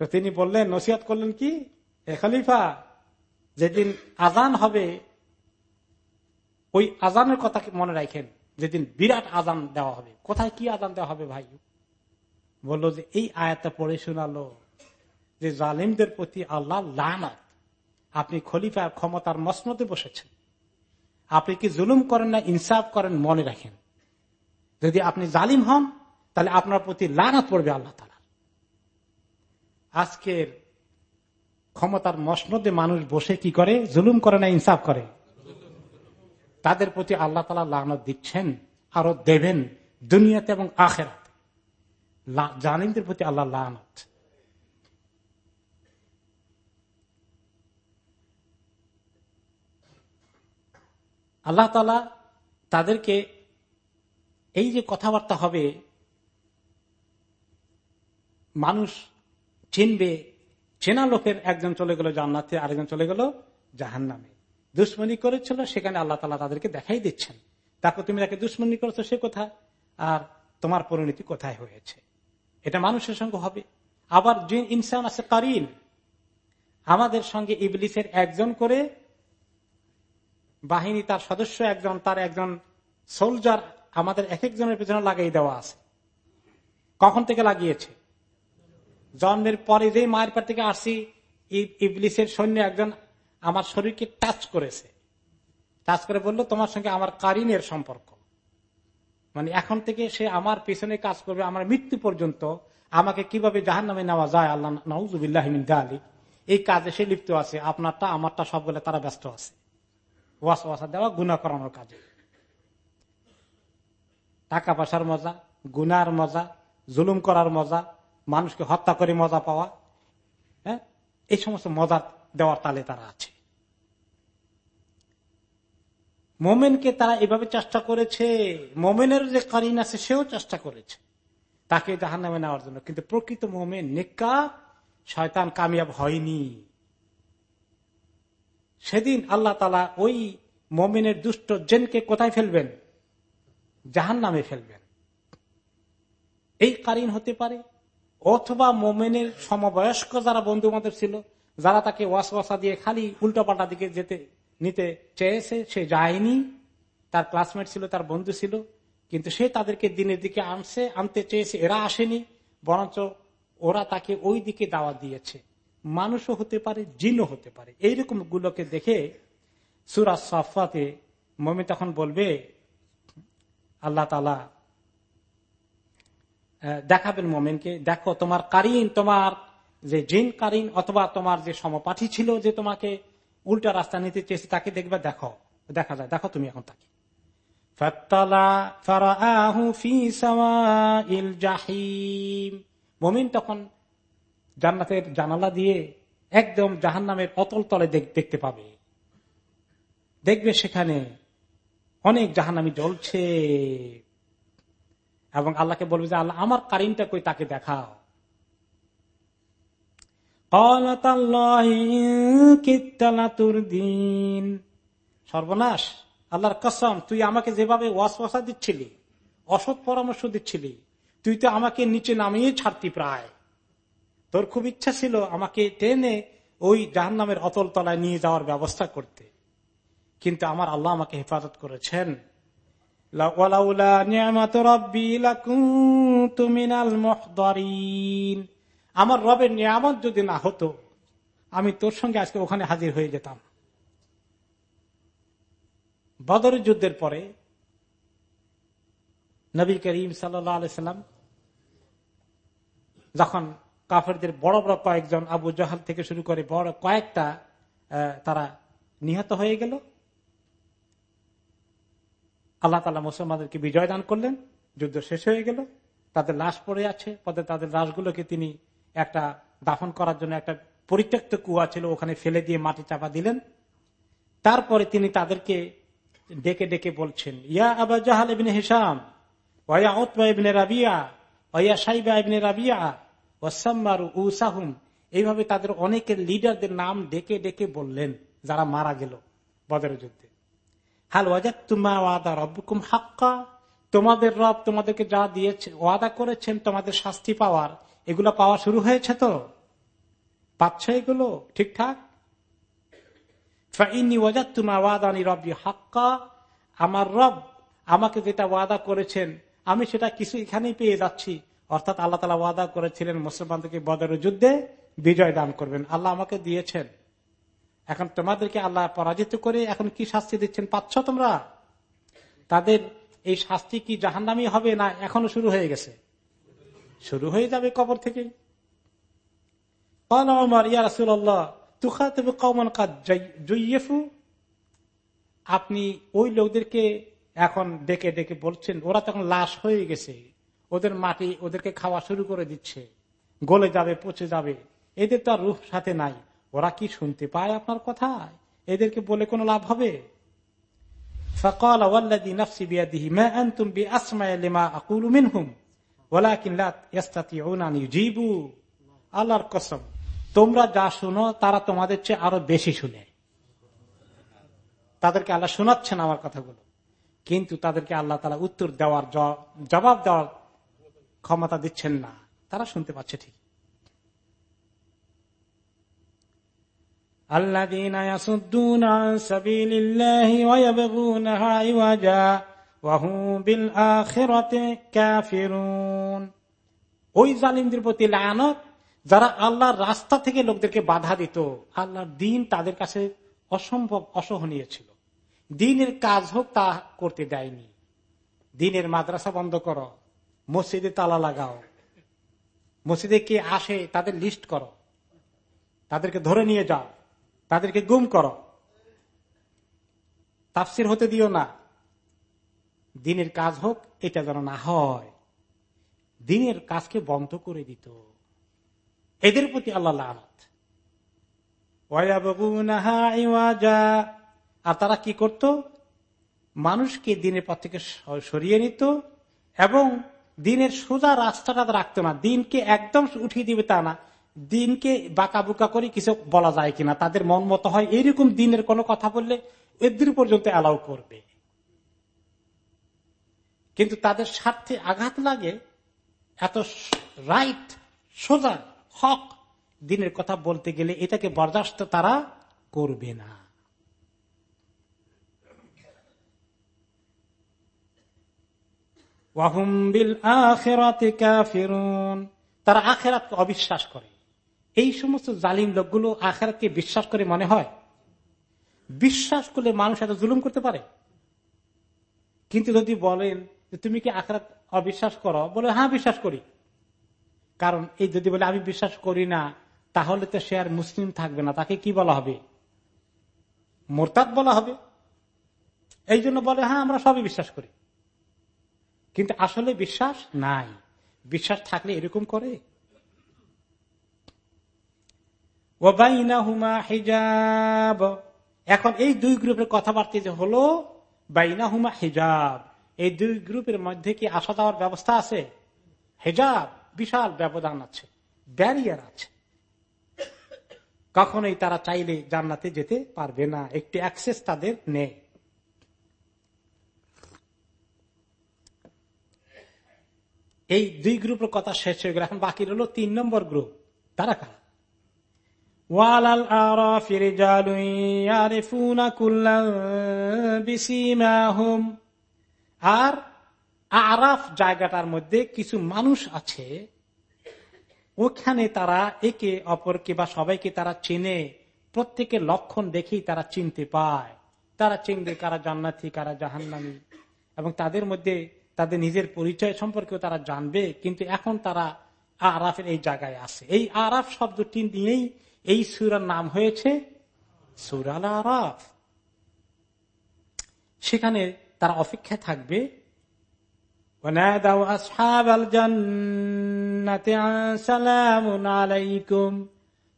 S1: তো তিনি বললেন, নসিহত করলেন কি? এ খলিফা, যেদিন আজান হবে, ওই আজানের কথা মনে রাখেন, যেদিন বিরাট আজান দেওয়া হবে। কোথায় কি আজান দেওয়া হবে ভাই? বলল যে, এই আয়াতটা পড়ে শোনালো যে জালিমদের প্রতি আল্লাহ লানাত। আপনি খলিফার ক্ষমতার মসনতে বসেছেন। আপনি কি জুলুম করেন না ইনসাফ করেন মনে রাখেন। যদি আপনি জালিম হন, তাহলে আপনার প্রতি লানাত পড়বে আল্লাহ তালা আজকের ক্ষমতার মসনদে মানুষ বসে কি করে? জুলুম করে না ইনসাফ করে? তাদের প্রতি আল্লাহ তালা লানত দিচ্ছেন, আরও দেবেন দুনিয়াতে এবং আখেরাতে। জালিমদের প্রতি আল্লাহ লানত। আল্লাহ তালা তাদেরকে এই যে কথাবার্তা হবে, মানুষ চিনবে, চেনা লোকের একজন চলে গেল জান্নাতে, আরেকজন চলে গেল জাহান নামে দুশ্মনী করেছিল, সেখানে আল্লাহ তালা তাদেরকে দেখাই দিচ্ছেন। তারপর তুমি তাকে দুশ্মনী করেছ, সে কথা আর তোমার পরিণতি কোথায় হয়েছে? এটা মানুষের সঙ্গে হবে। আবার যে ইনসান আছে কারিন, আমাদের সঙ্গে ইবলিসের একজন করে বাহিনী তার সদস্য একজন, তার একজন সোলজার আমাদের এক একজনের পেছনে লাগিয়ে দেওয়া আছে। কখন থেকে লাগিয়েছে? জন্মের পরে যে মায়ের পর থেকে আসি ইবলিসের সৈন্য একজন আমার শরীরকে টাচ করেছে। টাচ করে বলল, তোমার সঙ্গে আমার কারিনের সম্পর্ক। মানে এখন থেকে সে আমার পেছনে কাজ করবে, আমার মৃত্যু পর্যন্ত আমাকে কীভাবে জাহান নামে নেওয়া যায়, আল্লাহ নজুবিল্লাহ আলী এই কাজে সে লিপ্ত আছে, আপনারটা, আমারটা সবগুলো তারা ব্যস্ত আছে। ওয়াস ওয়াসা দেওয়া গুণা করানোর কাজে। টাকা পয়সার মজা গুনার মজা, জুলুম করার মজা, মানুষকে হত্যা করে মজা পাওয়া হ্যাঁ? এই সমস্ত মজা দেওয়ার তালে তারা আছে। মোমেনকে তারা এভাবে চেষ্টা করেছে, মোমেনের যে কারিন আছে, সেও চেষ্টা করেছে, তাকে জাহান নামে নেওয়ার জন্য। কিন্তু প্রকৃত মোমেন নিকা শয়তান কামিয়াব হয়নি। সেদিন আল্লাহ তালা ওই মোমেনের দুষ্ট জেনকে কোথায় ফেলবেন? জাহান নামে ফেলবেন। এই কারিন হতে পারে, অথবা মোমেনের সমবয়স্ক যারা বন্ধু বান্ধব ছিল, যারা তাকে ওয়াস ওয়াসা দিয়ে খালি উল্টোপাল্টা দিকে যেতে, নিতে চেয়েছে, সে যায়নি। তার ক্লাসমেট ছিল, তার বন্ধু ছিল, কিন্তু সে তাদেরকে দিনের দিকে আনছে, আনতে চেয়েছে, এরা আসেনি, বরঞ্চ ওরা তাকে ওই দিকে দাওয়া দিয়েছে। মানুষও হতে পারে, জিনও হতে পারে। এইরকম গুলোকে দেখে সুরাজ সাফাতে মমি তখন বলবে, আল্লাহ তালা দেখাবেন মোমেনকে, দেখো তোমার কারিন, তোমার যে জিন কারিন অথবা তোমার যে সমপাঠী ছিল যে তোমাকে উল্টা রাস্তা নিতে চেয়েছে, তাকে দেখবে, দেখো, দেখা যায়, দেখো তুমি এখন তাকে। মমিন তখন জান্নাতের জানালা দিয়ে একদম জাহান নামের অতল তলে দেখতে পাবে। দেখবে সেখানে অনেক জাহান্নামি জ্বলছে। এবং আল্লাহকে বলবে যে, আল্লাহ, আমার কারিনটা কই তাকে দেখাও। সর্বনাশ, আল্লাহর কসম, তুই আমাকে যেভাবে ওয়াসওয়াসা দিচ্ছিলি, অসৎ পরামর্শ দিচ্ছিলি, তুই তো আমাকে নিচে নামিয়ে ছাড়তি প্রায়। তোর খুব ইচ্ছা ছিল আমাকে টেনে ওই জাহান নামের অতল তলায় নিয়ে যাওয়ার ব্যবস্থা করতে। কিন্তু আমার আল্লাহ আমাকে হেফাজত করেছেন। আমার রবের নিয়ামত যদি না হতো, আমি তোর সঙ্গে আজকে ওখানে হাজির হয়ে যেতাম। বদরের যুদ্ধের পরে নবী করিম সাল্লাম যখন কাফেরদের বড় বড় কয়েকজন আবু জাহাল থেকে শুরু করে বড় কয়েকটা তারা নিহত হয়ে গেল। আল্লাহ তালা মুসলমানদেরকে বিজয় দান করলেন, যুদ্ধ শেষ হয়ে গেল। তাদের লাশ পড়ে আছে, পরে তাদের লাশগুলোকে তিনি একটা দাফন করার জন্য একটা পরিত্যক্ত কুয়া ছিল, ওখানে ফেলে দিয়ে মাটি চাপা দিলেন। তারপরে তিনি তাদেরকে ডেকে ডেকে বলছেন, ইয়া আবা জাহাল ইবিন হিসাম ওয়া ওতবা ইবিনে রাবিয়া, ওয়া সাইবা ইবিনে রাবিয়া ওসাম্মারু এইভাবে তাদের অনেকের লিডারদের নাম ডেকে ডেকে বললেন, যারা মারা গেল বদর যুদ্ধে। হাল ওয়াজাক তুমা ওয়াদা রব্বুকুম হাক্কা। তোমাদের রব তোমাদেরকে যা দিয়েছে, ওয়াদা করেছেন, তোমাদের শাস্তি পাওয়ার। এগুলো পাওয়া শুরু হয়েছে তো? পাচ্ছ এগুলো? ঠিকঠাক? আমার রব আমাকে যেটা ওয়াদা করেছেন, আমি সেটা কিছু এখানেই পেয়ে যাচ্ছি। অর্থাৎ আল্লাহ তালা ওয়াদা করেছিলেন মুসলমানদেরকে বদর যুদ্ধে বিজয় দান করবেন। আল্লাহ আমাকে দিয়েছেন। এখন তোমাদেরকে আল্লাহ পরাজিত করে এখন কি শাস্তি দিচ্ছেন পাচ্ছ তোমরা? তাদের এই শাস্তি কি জাহান্নামি হবে না এখনও শুরু হয়ে গেছে? শুরু হয়ে যাবে কবর থেকে। আপনি ওই লোকদেরকে এখন ডেকে ডেকে বলছেন, ওরা তখন লাশ হয়ে গেছে। ওদের মাটি ওদেরকে খাওয়া শুরু করে দিচ্ছে। গলে যাবে, পচে যাবে। এদের তো আর রুহ সাথে নাই। ওরা কি শুনতে পায় আপনার কথা? এদেরকে বলে কোনো লাভ হবে? আল্লাহর কসম, তোমরা যা শুনো তারা তোমাদের চেয়ে আরও বেশি শুনে। তাদেরকে আল্লাহ শোনাচ্ছেন আমার কথাগুলো। কিন্তু তাদেরকে আল্লাহ তারা উত্তর দেওয়ার জবাব দেওয়ার ক্ষমতা দিচ্ছেন না তারা শুনতে পাচ্ছে ঠিক الذين يصدون عن سبيل الله ويبغونها عوجا وهم بالآخرة كافرون ওই জালিমদের প্রতি লানত যারা আল্লাহর রাস্তা থেকে লোকদেরকে বাধা দিত আল্লাহর দিন তাদের কাছে অসম্ভব অসহনীয় ছিল দিনের কাজ হোক তা করতে দেয়নি দিনের মাদ্রাসা বন্ধ করো মসজিদে তালা লাগাও। মসজিদে কে আসে তাদের লিস্ট করো। তাদেরকে ধরে নিয়ে যাও। তাদেরকে গুম করো। তাফসির হতে দিও না। দিনের কাজ হোক, এটা যেন না হয়। দিনের কাজকে বন্ধ করে দিত। এদের প্রতি আল্লাহ আর তারা কি করত? মানুষকে দিনের পর থেকে সরিয়ে নিত এবং দিনের সোজা রাস্তাটা রাখতো না, দিনকে একদম উঠিয়ে দিবে তা না। দিনকে বাঁকা বুকা করে কিছু বলা যায় কিনা, তাদের মন মতো হয় এইরকম দিনের কোনো কথা বললে এদের পর্যন্ত অ্যালাউ করবে। কিন্তু তাদের স্বার্থে আঘাত লাগে, এত রাইট, সোজা, হক, দিনের কথা বলতে গেলে এটাকে বরদাস্ত তারা করবে না। তারা আখেরাতকে অবিশ্বাস করে। এই সমস্ত জালিম লোকগুলো আখেরাতকে বিশ্বাস করে মনে হয়? বিশ্বাস করলে মানুষ এত জুলুম করতে পারে? কিন্তু যদি বলেন যে তুমি কি আখেরাত অবিশ্বাস করো, বলে হ্যাঁ বিশ্বাস করি। কারণ এই যদি বলে আমি বিশ্বাস করি না, তাহলে তো সে আর মুসলিম থাকবে না, তাকে কি বলা হবে? মোরতাদ বলা হবে। এই জন্য বলে হ্যাঁ আমরা সবই বিশ্বাস করি। কিন্তু আসলে বিশ্বাস নাই। বিশ্বাস থাকলে এরকম করে। হিজাব। এখন এই দুই গ্রুপের কথাবার্তা যে হলো বাইনা হুমা হিজাব। এই দুই গ্রুপের মধ্যে কি আসা যাওয়ার ব্যবস্থা আছে? হেজাব বিশাল ব্যবধান আছে, ব্যারিয়ার আছে। কখনোই তারা চাইলে জান্নাতে যেতে পারবে না, একটি অ্যাক্সেস তাদের নেই। এই দুই গ্রুপের কথা শেষ হয়ে গেল। এখন বাকি রইল তিন নম্বর গ্রুপ। তারা কারা? আর আরাফ জায়গাটার মধ্যে কিছু মানুষ আছে, ওখানে তারা একে অপরকে বা সবাইকে তারা চেনে, প্রত্যেকের লক্ষণ দেখেই তারা চিনতে পায়। তারা চিনবে কারা জান্নাতি, কারা জাহান্নামি। এবং তাদের মধ্যে তাদের নিজের পরিচয় সম্পর্কেও তারা জানবে, কিন্তু এখন তারা আরাফের এই জায়গায় আছে। এই আরাফ শব্দটি নিয়েই এই সুরার নাম হয়েছে সুরাল আরাফ। সেখানে তারা অপেক্ষায় থাকবে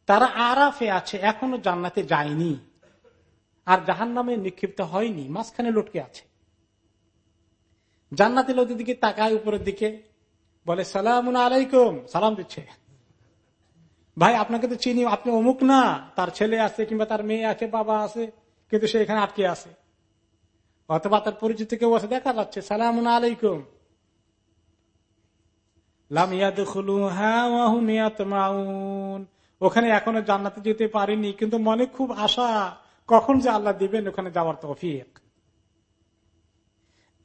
S1: তারা আরাফে আছে, এখনও জান্নাতে যায়নি। আর জাহান নামে নিক্ষিপ্ত হয়নি, মাঝখানে লটকে আছে। জান্নাতি লোকদের দিকে তাকায় উপরের দিকে, বলে সালাম আলাইকুম। সালাম দিচ্ছে। ভাই, আপনাকে তো চিনি, আপনি অমুক না। তার ছেলে আছে কিংবা তার মেয়ে আছে, বাবা আছে, কিন্তু সে এখানে আটকে আছে। অথবা তার পরিচিত কেউ আছে, দেখা যাচ্ছে সালাম আলাইকুম। ওখানে এখনও জান্নাতে যেতে পারিনি, কিন্তু মনে খুব আশা, কখন যে আল্লাহ দিবেন, ওখানে যাওয়ার তৌফিক।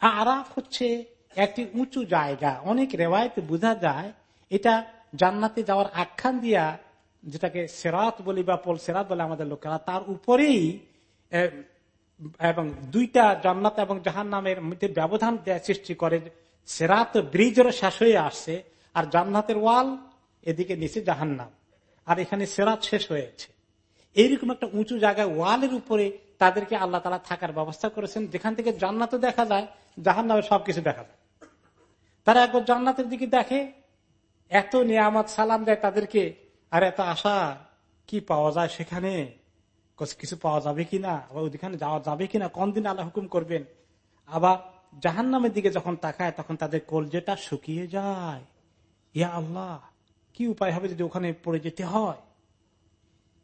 S1: আরাফ হচ্ছে একটি উঁচু জায়গা। অনেক রেওয়ায়তে বোঝা যায়, এটা জান্নাতে যাওয়ার আখ্যান দিয়া যেটাকে সেরাত বলি বা পোল সেরাত বলে আমাদের লোকেরা, তার উপরেই এবং দুইটা জান্নাত এবং জাহান নামের মধ্যে ব্যবধান সৃষ্টি করে, সেরাত ব্রিজের শেষ হয়ে আসছে, আর জান্নাতের ওয়াল এদিকে নিচে জাহান্নাম। আর এখানে সেরাত শেষ হয়েছে। এইরকম একটা উঁচু জায়গায় ওয়ালের উপরে তাদেরকে আল্লাহ তালা থাকার ব্যবস্থা করেছেন। যেখান থেকে জান্নাতও দেখা যায় জাহান নামে সবকিছু দেখা যায়। তারা একবার জান্নাতের দিকে দেখে, এত নিয়ামত সালাম দেয় তাদেরকে, আর এত আশা কি পাওয়া যায় সেখানে? কিছু পাওয়া যাবে কিনা? আবার ওইখানে যাওয়া যাবে কিনা? কোন দিন আল্লাহ হুকুম করবেন? আবার জাহান নামের দিকে যখন তাকায়, তখন তাদের কলজেটা শুকিয়ে যায়। ইয়া আল্লাহ, কি উপায় হবে যদি ওখানে পড়ে যেতে হয়?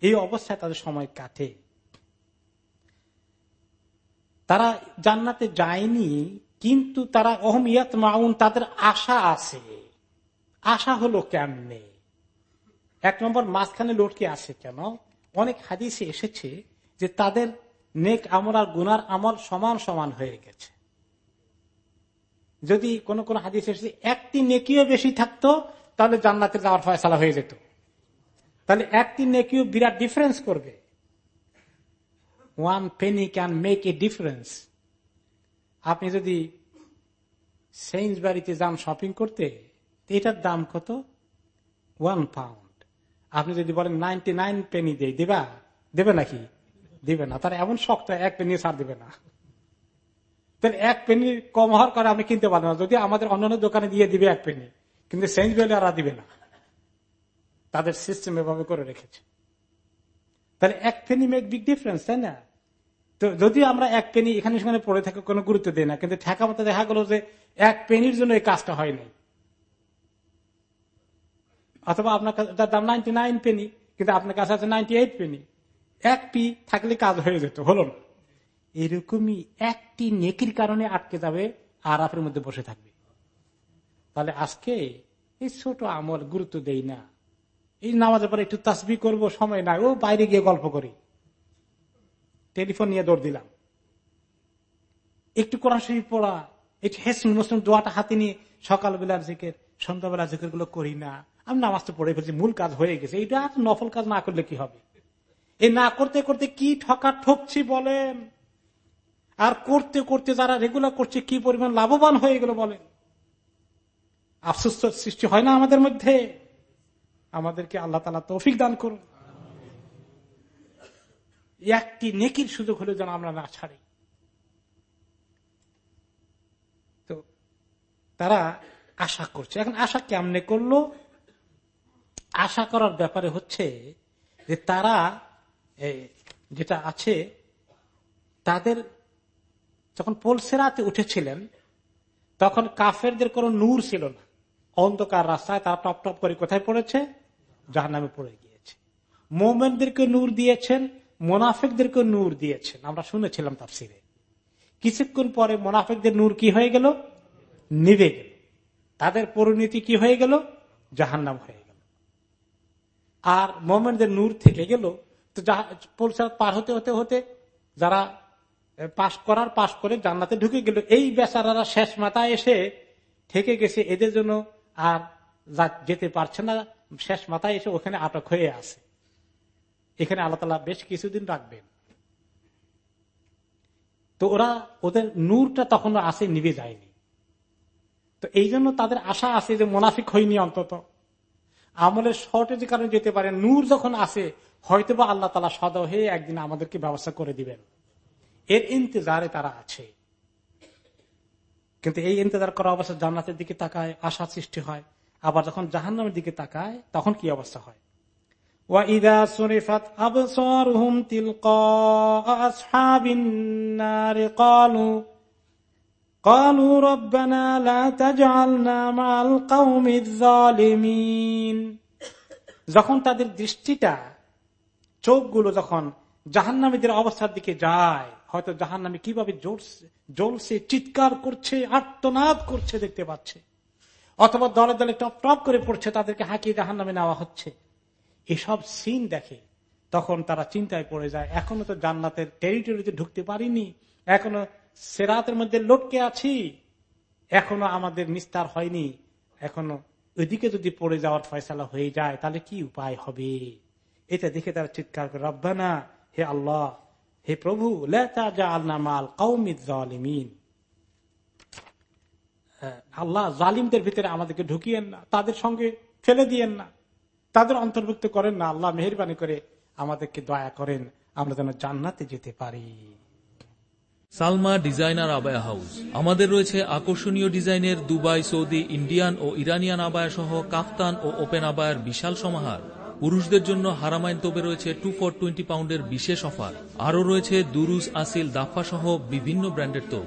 S1: এই অবস্থায় তাদের সময় কাটে। তারা জান্নাতে যায়নি, কিন্তু তারা অহমিয়াত মাউন তাদের আশা আছে। আশা হলো কেমনে? এক নম্বর, মাঝখানে লটকে আসে কেন? অনেক হাদিসে এসেছে যে তাদের নেক আমল আর গুনার আমল সমান সমান হয়ে গেছে। যদি কোন কোন হাদিস এসেছে, একটি নেকিও বেশি থাকতো, তাহলে জান্নাতে যাওয়ার ফয়সালা হয়ে যেত। তাহলে একটি নেকিও বিরাট ডিফারেন্স করবে। One penny can make a difference আপনি যদি সেইন্স বাড়িতে যান শপিং করতে, এটার দাম কত? ওয়ান পাউন্ড আপনি যদি বলেন নাইনটি নাইন পেনি দেই, দিবা? দেবে নাকি? দিবে না। তার এমন শক্ত এক পেনি ছাড় দিবে না। এক পেনি কম হওয়ার কারণে আপনি কিনতে পারবেন না। যদি আমাদের অন্যান্য দোকানে দিয়ে দিবে এক পেনি কিন্তু সেন্স ভ্যালু আর দিবে না। তাদের সিস্টেম এভাবে করে রেখেছে। তাহলে এক পেনি মেক বিগ ডিফারেন্স তাই না? তো যদি আমরা এক পেনি এখানে সেখানে পড়ে থাকে, কোনো গুরুত্ব দেয় না, কিন্তু ঠেকা মতো দেখা গেল যে এক পেনির জন্য এই কাজটা হয় নাই অথবা আপনার কাছে দাম নাইনটি নাইন পেনি, কিন্তু আপনার কাছে আছে নাইনটি এইট পেনি। এক পি থাকলে কাজ হয়ে যেত, হলো না। এরকমই একটি নেকির কারণে আটকে যাবে আর আপনার মধ্যে বসে থাকবে। তাহলে আজকে এই ছোট আমল গুরুত্ব দেই না। এই নামাজের পরে একটু তাসবি করব, সময় নাই, ও বাইরে গিয়ে গল্প করি। টেলিফোন নিয়ে দৌড় দিলাম। একটু কোরআন শরীফ পড়া, একটু হেসমিন মুসলিম দোয়াটা হাতে নিয়ে সকালবেলার জিকের, সন্ধ্যাবেলার জিকেরগুলো করি না। আমি নামাজটা পড়ে ফেলছি, মূল কাজ হয়ে গেছে। এইটা নফল কাজ না করলে কি হবে? এই না করতে করতে কি ঠকা ঠকছি বলেন? আর করতে করতে যারা রেগুলার করছে, কি পরিমাণ লাভবান হয়ে গেল বলেন? আফসুস সৃষ্টি হয় না আমাদের মধ্যে। আমাদেরকে আল্লাহ তালা তৌফিক দান করুন। একটি নেকির সুযোগ হলে যেন আমরা না ছাড়ি। তো তারা আশা করছে। এখন আশা কেমনে করল? আশা করার ব্যাপারে হচ্ছে যে তারা যেটা আছে, তাদের যখন পোলসেরাতে উঠেছিলেন, তখন কাফেরদের কোনো নূর ছিল না। অন্ধকার রাস্তায় তারা টপ টপ করে কোথায় পড়েছে? যার নামে পড়ে গিয়েছে। মোমেনদেরকে নূর দিয়েছেন মোনাফেকদেরকে নূর দিয়েছেন। আমরা শুনেছিলাম তাফসিরে। কিছুক্ষণ পরে মোনাফেকদের নূর কি হয়ে গেল? নিভে গেল। তাদের পরিণতি কি হয়ে গেল? জাহান্নাম হয়ে গেল। আর মোমেনদের নূর থেকে গেল, তো পার হতে হতে হতে যারা পাশ করার পাশ করে জান্নাতে ঢুকে গেল, এই বেচারারা শেষ মাথায় এসে থেকে গেছে। এদের জন্য আর যেতে পারছে না। শেষ মাথায় এসে ওখানে আটক হয়ে আছে। এখানে আল্লাহ তালা বেশ কিছুদিন রাখবেন। তো ওরা ওদের নূরটা তখন আসে নিভে যায়নি। তো এই জন্য তাদের আশা আছে যে মোনাফিক হয়নি অন্তত। আমলের শর্টেজ কারণে যেতে পারে, নূর যখন আসে হয়তো বা আল্লাহ তালা সদা হয়ে একদিন আমাদেরকে ব্যবস্থা করে দিবেন। এর ইন্তজারে তারা আছে। কিন্তু এই ইন্তজার করা অবস্থা জান্নাতের দিকে তাকায় আশা সৃষ্টি হয়। আবার যখন জাহান্নামের দিকে তাকায়, তখন কি অবস্থা হয়? وإذا صرفت أبصارهم تلقاء أصحاب النار قالوا قالوا ربنا لا تجعلنا مع القوم الظالمين যখন তাদের দৃষ্টিটা চোখগুলো যখন জাহান্নামীদের অবস্থার দিকে যায় হয়তো জাহান্নামী কিভাবে জ্বলছে চিৎকার করছে আর্তনাদ করছে দেখতে পাচ্ছে অথবা দলে দলে টপ টপ করে পড়ছে তাদেরকে হাঁকিয়ে জাহান্নামে নেওয়া হচ্ছে এসব সিন দেখে তখন তারা চিন্তায় পড়ে যায়, এখনও তো জান্নাতের টেরিটরিতে ঢুকতে পারিনি, এখনও সেরাতের মধ্যে লটকে আছি, এখনও আমাদের নিস্তার হয়নি, এখনও ওইদিকে যদি পড়ে যাওয়ার ফয়সালা হয়ে যায়, তাহলে কি উপায় হবে? এটা দেখে তারা চিৎকার করে, রব্বানা, হে আল্লাহ, হে প্রভু আল্লাহ জালিমদের ভিতরে আমাদেরকে ঢুকিয়েন না, তাদের সঙ্গে ফেলে দিয়েন না। তাদের অন্তর্ভুক্ত করেন না, আল্লাহ মেহরবানি করে আমাদেরকে দয়া করেন, আমরা যেন জান্নাতে যেতে পারি।
S3: Salma designer abaya house. আমাদের রয়েছে আকর্ষণীয় ডিজাইনের দুবাই, সৌদি, ইন্ডিয়ান ও ইরানিয়ান আবায়া সহ কাফতান ও ওপেন আবায়ার বিশাল সমাহার। পুরুষদের জন্য হারামাইন তোপে রয়েছে টু ফর টোয়েন্টি পাউন্ডের বিশেষ অফার। আরও রয়েছে দুরুজ, আসিল, দাফা সহ বিভিন্ন ব্র্যান্ডের তোপ।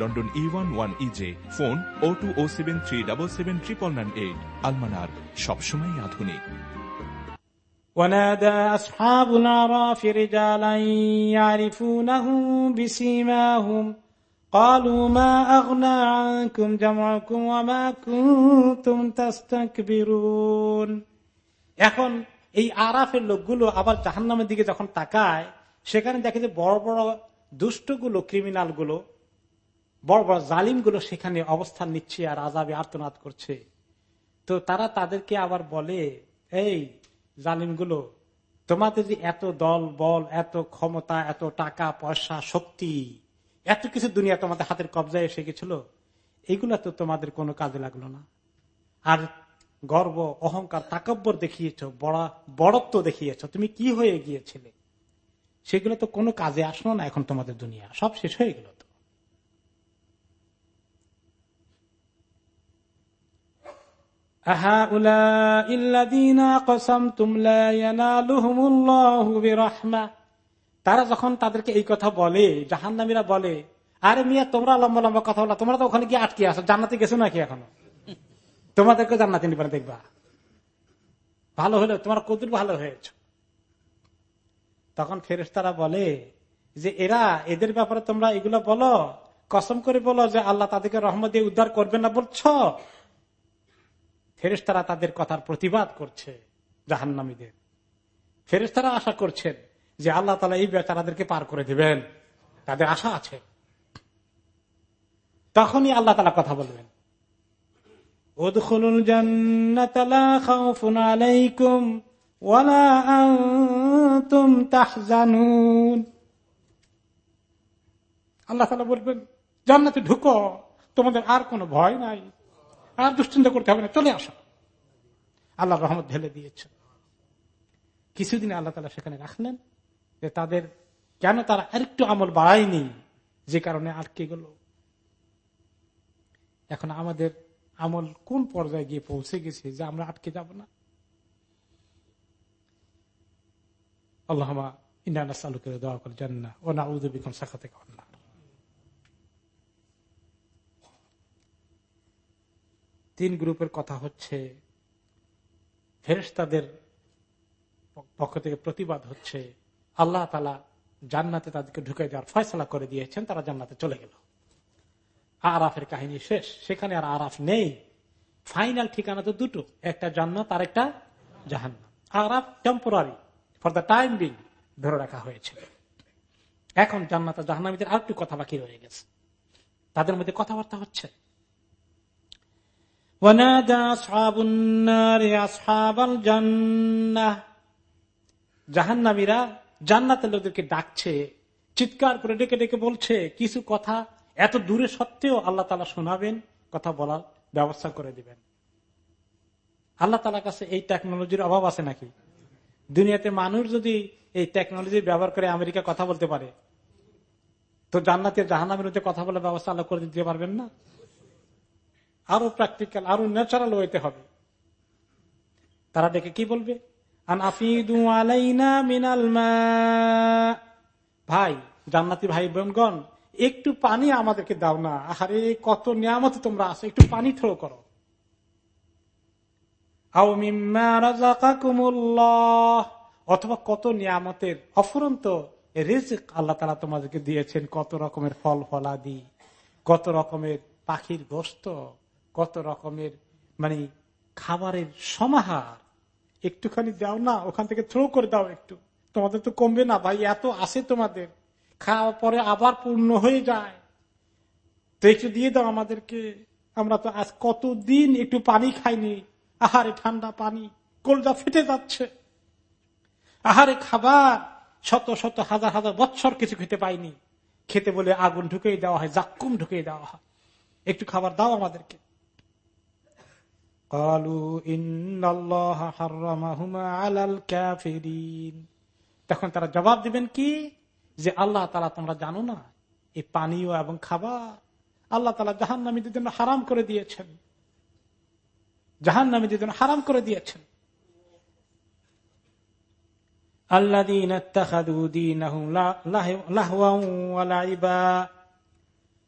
S2: London E one one E J phone oh two oh seven three double seven triple nine eight Al Manar সবসময় আধুনিক
S1: ونادى أصحاب الأعراف رجالا يعرفونهم بسيماهم قالوا ما أغنى عنكم جمعكم وما كنتم تستكبرون এখন এই আরাফের লোকগুলো আবার জাহান্নামের দিকে যখন তাকায় সেখানে দেখে যে বড় বড় দুষ্টগুলো ক্রিমিনাল গুলো বড় বড় জালিমগুলো সেখানে অবস্থান নিচ্ছে আর আজাবে আর্তনাদ করছে। তো তারা তাদেরকে আবার বলে, এই জালিমগুলো, তোমাদের যে এত দল, বল, এত ক্ষমতা, এত টাকা, পয়সা, শক্তি, এত কিছু দুনিয়া তোমাদের হাতের কবজায় এসে গেছিল এইগুলা তো তোমাদের কোনো কাজে লাগল না। আর গর্ব, অহংকার, তাকব্বর দেখিয়েছ, বড়, বড়ত্ব দেখিয়েছ, তুমি কি হয়ে গিয়েছিলে? সেগুলো তো কোনো কাজে আসলো না এখন তোমাদের দুনিয়া, সব শেষ হয়ে গেল। তারা যখন তাদেরকে এই কথা বলে, জাহান্নামীরা বলে, আরে মিয়া, তোমরা লম্বা লম্বা কথা বলা, তোমরা তো ওখানে গিয়ে আটকে আসো জান্নাতে গেছো নাকি এখনও? তোমাদেরকে জান্নাতে নিবার দেখবা। ভালো হলো তোমার কদুর ভালো হয়েছ। তখন ফেরেস্তারা বলে যে, এরা, এদের ব্যাপারে তোমরা এগুলো বলো, কসম করে বলো যে, আল্লাহ তাদেরকে রহমত দিয়ে উদ্ধার করবে না বলছ? ফেরেস্তারা তাদের কথার প্রতিবাদ করছে জাহান্নামীদের। ফেরেস্তারা আশা করছেন যে আল্লাহ তালা এই বেচারাদেরকে পার করে দিবেন। তাদের আশা আছে। তখনই আল্লাহ তালা কথা বলবেন। আল্লাহ বলবেন জান্নাতে ঢুকো তোমাদের আর কোনো ভয় নাই। আর দুশ্চিন্তা করতে হবে না, চলে আসো। আল্লাহ রহমত ঢেলে দিয়েছে কিছুদিন আল্লাহ তালা সেখানে রাখলেন যে তাদের কেন তারা আরেকটু আমল বাড়ায়নি, যে কারণে আটকে গেল। এখন আমাদের আমল কোন পর্যায়ে গিয়ে পৌঁছে গেছে যে আমরা আটকে যাব না? আল্লাহ ইন্ডিয়ান সালুকের দোয়া করে জান্না ও না উদ্দিকম শাখাতে কন্যা তিন গ্রুপের কথা হচ্ছে। ফেরেস্তাদের পক্ষ থেকে প্রতিবাদ হচ্ছে। আল্লাহ তালা জান্নাতে তাদেরকে ঢুকে দেওয়ার ফয়সলা করে দিয়েছেন, তারা জান্নাতে চলে গেল। আরাফের কাহিনী শেষ। সেখানে আর আরাফ নেই। ফাইনাল ঠিকানা তো দুটো, একটা জান্নাত আর একটা জাহান্ন Araf temporary for the time being ধরে রাখা হয়েছে। এখন জান্নাত জাহান্নামীদের আর একটু কথা বাকি রয়ে গেছে। তাদের মধ্যে কথাবার্তা হচ্ছে। জাহান্নামীরা জান্নাতের লোকদেরকে ডাকছে, চিৎকার করে ডেকে ডেকে বলছে, কিছু কথা এত দূরে সত্ত্বেও আল্লাহ তালা শোনাবেন, কথা বলার ব্যবস্থা করে দিবেন। আল্লাহ তালার কাছে এই টেকনোলজির অভাব আছে নাকি? দুনিয়াতে মানুষ যদি এই টেকনোলজি ব্যবহার করে আমেরিকা কথা বলতে পারে, তো জান্নাতের জাহান্নামের কথা বলার ব্যবস্থা আল্লাহ করে দিতে পারবেন না? আরও প্র্যাকটিক্যাল আরও ন্যাচারাল হইতে হবে। তারা ডেকে কি বলবে? ভাই, জান্নাতি ভাই বোনগণ, একটু পানি আমাদেরকে দাও না। আরে কত নিয়ামত তোমরা আসো একটু পানি থ্রো করো। অথবা কত নিয়ামতের অফুরন্ত রিজিক আল্লাহ তালা তোমাদেরকে দিয়েছেন। কত রকমের ফল ফলাদি কত রকমের পাখির গোস্ত কত রকমের মানে খাবারের সমাহার। একটুখানি দাও না, ওখান থেকে থ্রো করে দাও একটু। তোমাদের তো কমবে না ভাই, এত আছে তোমাদের। খাওয়া পরে আবার পূর্ণ হয়ে যায়। তো একটু দিয়ে দাও আমাদেরকে। আমরা তো আজ কতদিন একটু পানি খাইনি। আহারে ঠান্ডা পানি, কোলটা ফেটে যাচ্ছে। আহারে খাবার, শত শত হাজার হাজার বৎসর কিছু খেতে পাইনি। খেতে বলে আগুন ঢুকিয়ে দেওয়া হয়, জাক্কুম ঢুকিয়ে দেওয়া হয়। একটু খাবার দাও আমাদেরকে। তখন তারা জবাব দিবেন কি? যে আল্লাহ তালা তোমরা জানো না, এই পানীয় এবং খাবার আল্লাহ তালা জাহান নামীদের জন্য হারাম করে দিয়েছেন। জাহান নামীদের জন্য হারাম করে দিয়েছেন।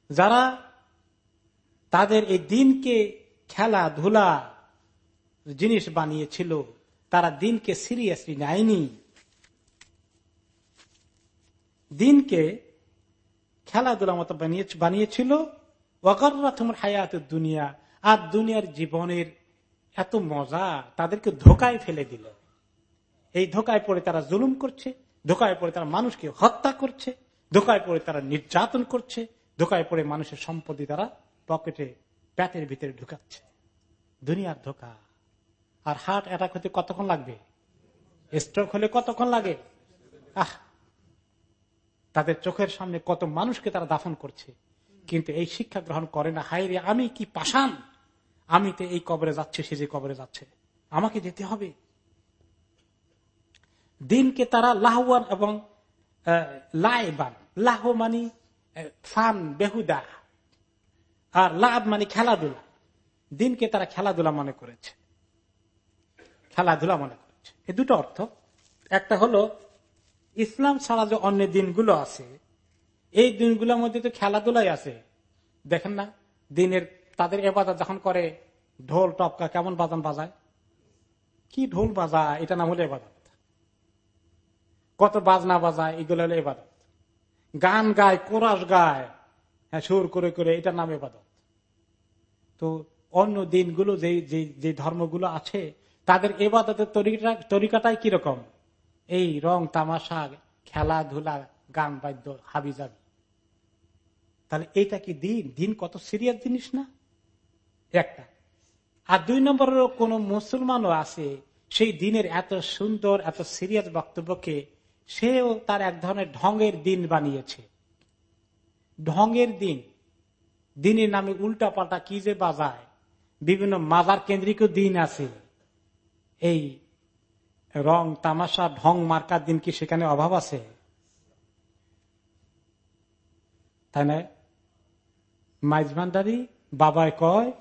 S1: যারা তাদের এই দিনকে খেলাধুলা জিনিস বানিয়েছিল, তারা দিনকে সিরিয়াসলি নেয়নি। দিনকে খেলাধুলা মতো বানিয়েছিল। ওয়াকাররা হায়াত দুনিয়া, আর দুনিয়ার জীবনের এত মজা তাদেরকে ধোকায় ফেলে দিল। এই ধোকায় পড়ে তারা জুলুম করছে, ধোকায় পড়ে তারা মানুষকে হত্যা করছে, ধোকায় পড়ে তারা নির্যাতন করছে, ধোকায় পড়ে মানুষের সম্পত্তি তারা পকেটে, প্যাটের ভিতরে ঢুকাচ্ছে। দুনিয়ার ধোকা। আর হার্ট অ্যাটাক হতে কতক্ষণ লাগবে? স্ট্রোক হলে কতক্ষণ লাগে? আহ! তাদের চোখের সামনে কত মানুষকে তারা দাফন করছে। কিন্তু এই শিক্ষা গ্রহণ করে না। হাইরে আমি কি পাশান আমি তো এই কবরে যাচ্ছে, সে যে কবরে যাচ্ছে। আমাকে যেতে হবে। দিনকে তারা লাহওয়ান এবং লাইবান লাহ মানি ফান, বেহুদা। আর লাভ মানে খেলাধুলা। দিনকে তারা খেলাধুলা মনে করেছে। খেলাধুলা মনে করেছে। এই দুটো অর্থ। একটা হলো, ইসলাম ছাড়া যে অন্য দিনগুলো আছে, এই দিনগুলোর মধ্যে তো খেলাধুলাই আছে। দেখেন না, দিনের তাদের এবাদত যখন করে, ঢোল, টপকা কেমন বাজান বাজায়? কি ঢোল বাজায়? এটা নাম হলো এবাদত। কত বাজনা বাজায়? এগুলো হলো এবাদত। গান গায় কোরআস গায়। হ্যাঁ সুর, করে করে, এটার নাম এবাদত। তো অন্য দিনগুলো যে যে ধর্মগুলো আছে তাদের এবাদতের তরিকাটাই কীরকম? এই রং, তামাশা, খেলাধুলা, গান, বাদ্য হাবি যাবি তাহলে এইটা কি দিন? দিন কত সিরিয়াস জিনিস না? একটা। আর দুই নম্বরের কোন মুসলমানও আছে, সেই দিনের এত সুন্দর, এত সিরিয়াস বক্তব্যকে সেও তার এক ধরনের ঢঙ্গের দিন বানিয়েছে। ঢঙ্গের দিন। দিনের নামে উল্টা পাল্টা কি যে বাজায়। বিভিন্ন মাজার কেন্দ্রিক দিন আছে। এই রং, তামাশা, ঢং মার্কার দিন কি সেখানে অভাব আছে? তাই না? মাইজমান্ডারি বাবায় কয়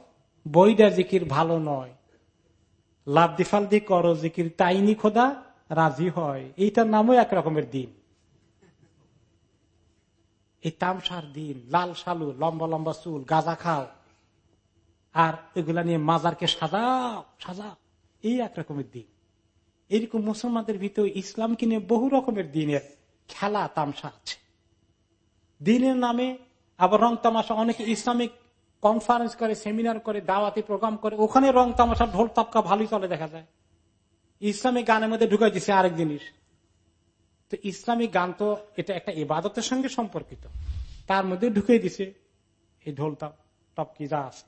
S1: বইটা জিকির ভালো নয়। লাভ দিফাল দি করো জিকির, তাইনি খোদা রাজি হয়। এইটার নামও এক রকমের দিন। এই তামসার দিন, লাল সালু লম্বা লম্বা চুল, গাজা খাও আর এগুলা নিয়ে মাজারকে সাজাও সাজাও। এই এক রকমের দিন। এরকম মুসলমানদের ভিতরে ইসলামকে নিয়ে বহু রকমের দিনের খেলা, তামসা আছে। দিনের নামে আবার রং তামাশা, অনেকে ইসলামিক কনফারেন্স করে সেমিনার করে, দাওয়াতি প্রোগ্রাম করে, ওখানে রং তামাশা, ঢোল তাপকা ভালোই চলে দেখা যায়। ইসলামিক গানের মধ্যে ঢুকাই দিচ্ছে আরেক জিনিস। তো ইসলামিক গান তো এটা একটা ইবাদতের সঙ্গে সম্পর্কিত। তার মধ্যে ঢুকে দিছে এই ঢোল টপকি যা আছে।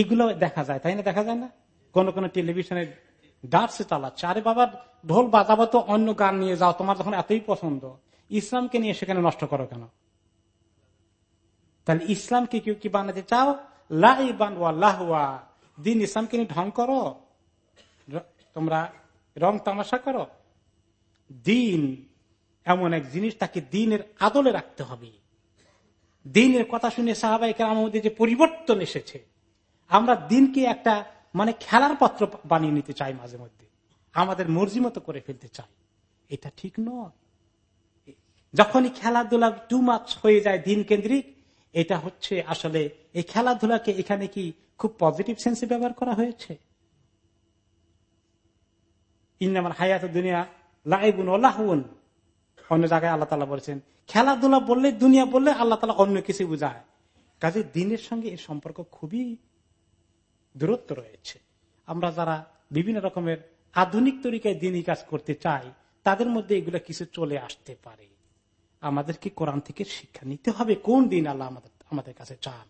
S1: এগুলো দেখা যায়, তাই না? দেখা যায় না? কোন কোন টেলিভিশনে ডার্সে চালাচ্ছে আরে বাবা ঢোল বাজাবো তো অন্য গান নিয়ে যাও, তোমার যখন এতই পছন্দ, ইসলামকে নিয়ে সেখানে নষ্ট করো কেন? তাহলে ইসলামকে কেউ কি বানাতে চাও? লাহুয়া দিন ইসলামকে নিয়ে ঢং করো? তোমরা রং তামাশা করো? দিন এমন এক জিনিস তাকে দিনের আদলে রাখতে হবে। দিনের কথা শুনে সাহাবাই আমাদের যে পরিবর্তন এসেছে। আমরা দিনকে একটা মানে খেলার পত্র বানিয়ে নিতে চাই মাঝে মধ্যে। আমাদের মর্জি মতো করে ফেলতে চাই। এটা ঠিক নয়। যখনই খেলাধুলা টু মাছ হয়ে যায় দিন কেন্দ্রিক, এটা হচ্ছে আসলে এই খেলাধুলাকে এখানে কি খুব পজিটিভ সেন্সে ব্যবহার করা হয়েছে? ইন্নামার হায়াত দুনিয়া লাইবুন ও অন্য জায়গায় আল্লাহ তালা বলছেন, খেলাধুলা বললে, দুনিয়া বললে আল্লাহ তালা অন্য কিছু বুঝায়। কাজে দিনের সঙ্গে এর সম্পর্ক খুবই দূরত্ব রয়েছে। আমরা যারা বিভিন্ন রকমের আধুনিক তরিকায় দিনই কাজ করতে চাই, তাদের মধ্যে এগুলো কিছু চলে আসতে পারে। আমাদেরকে কোরআন থেকে শিক্ষা নিতে হবে। কোন দিন আল্লাহ আমাদের আমাদের কাছে চান?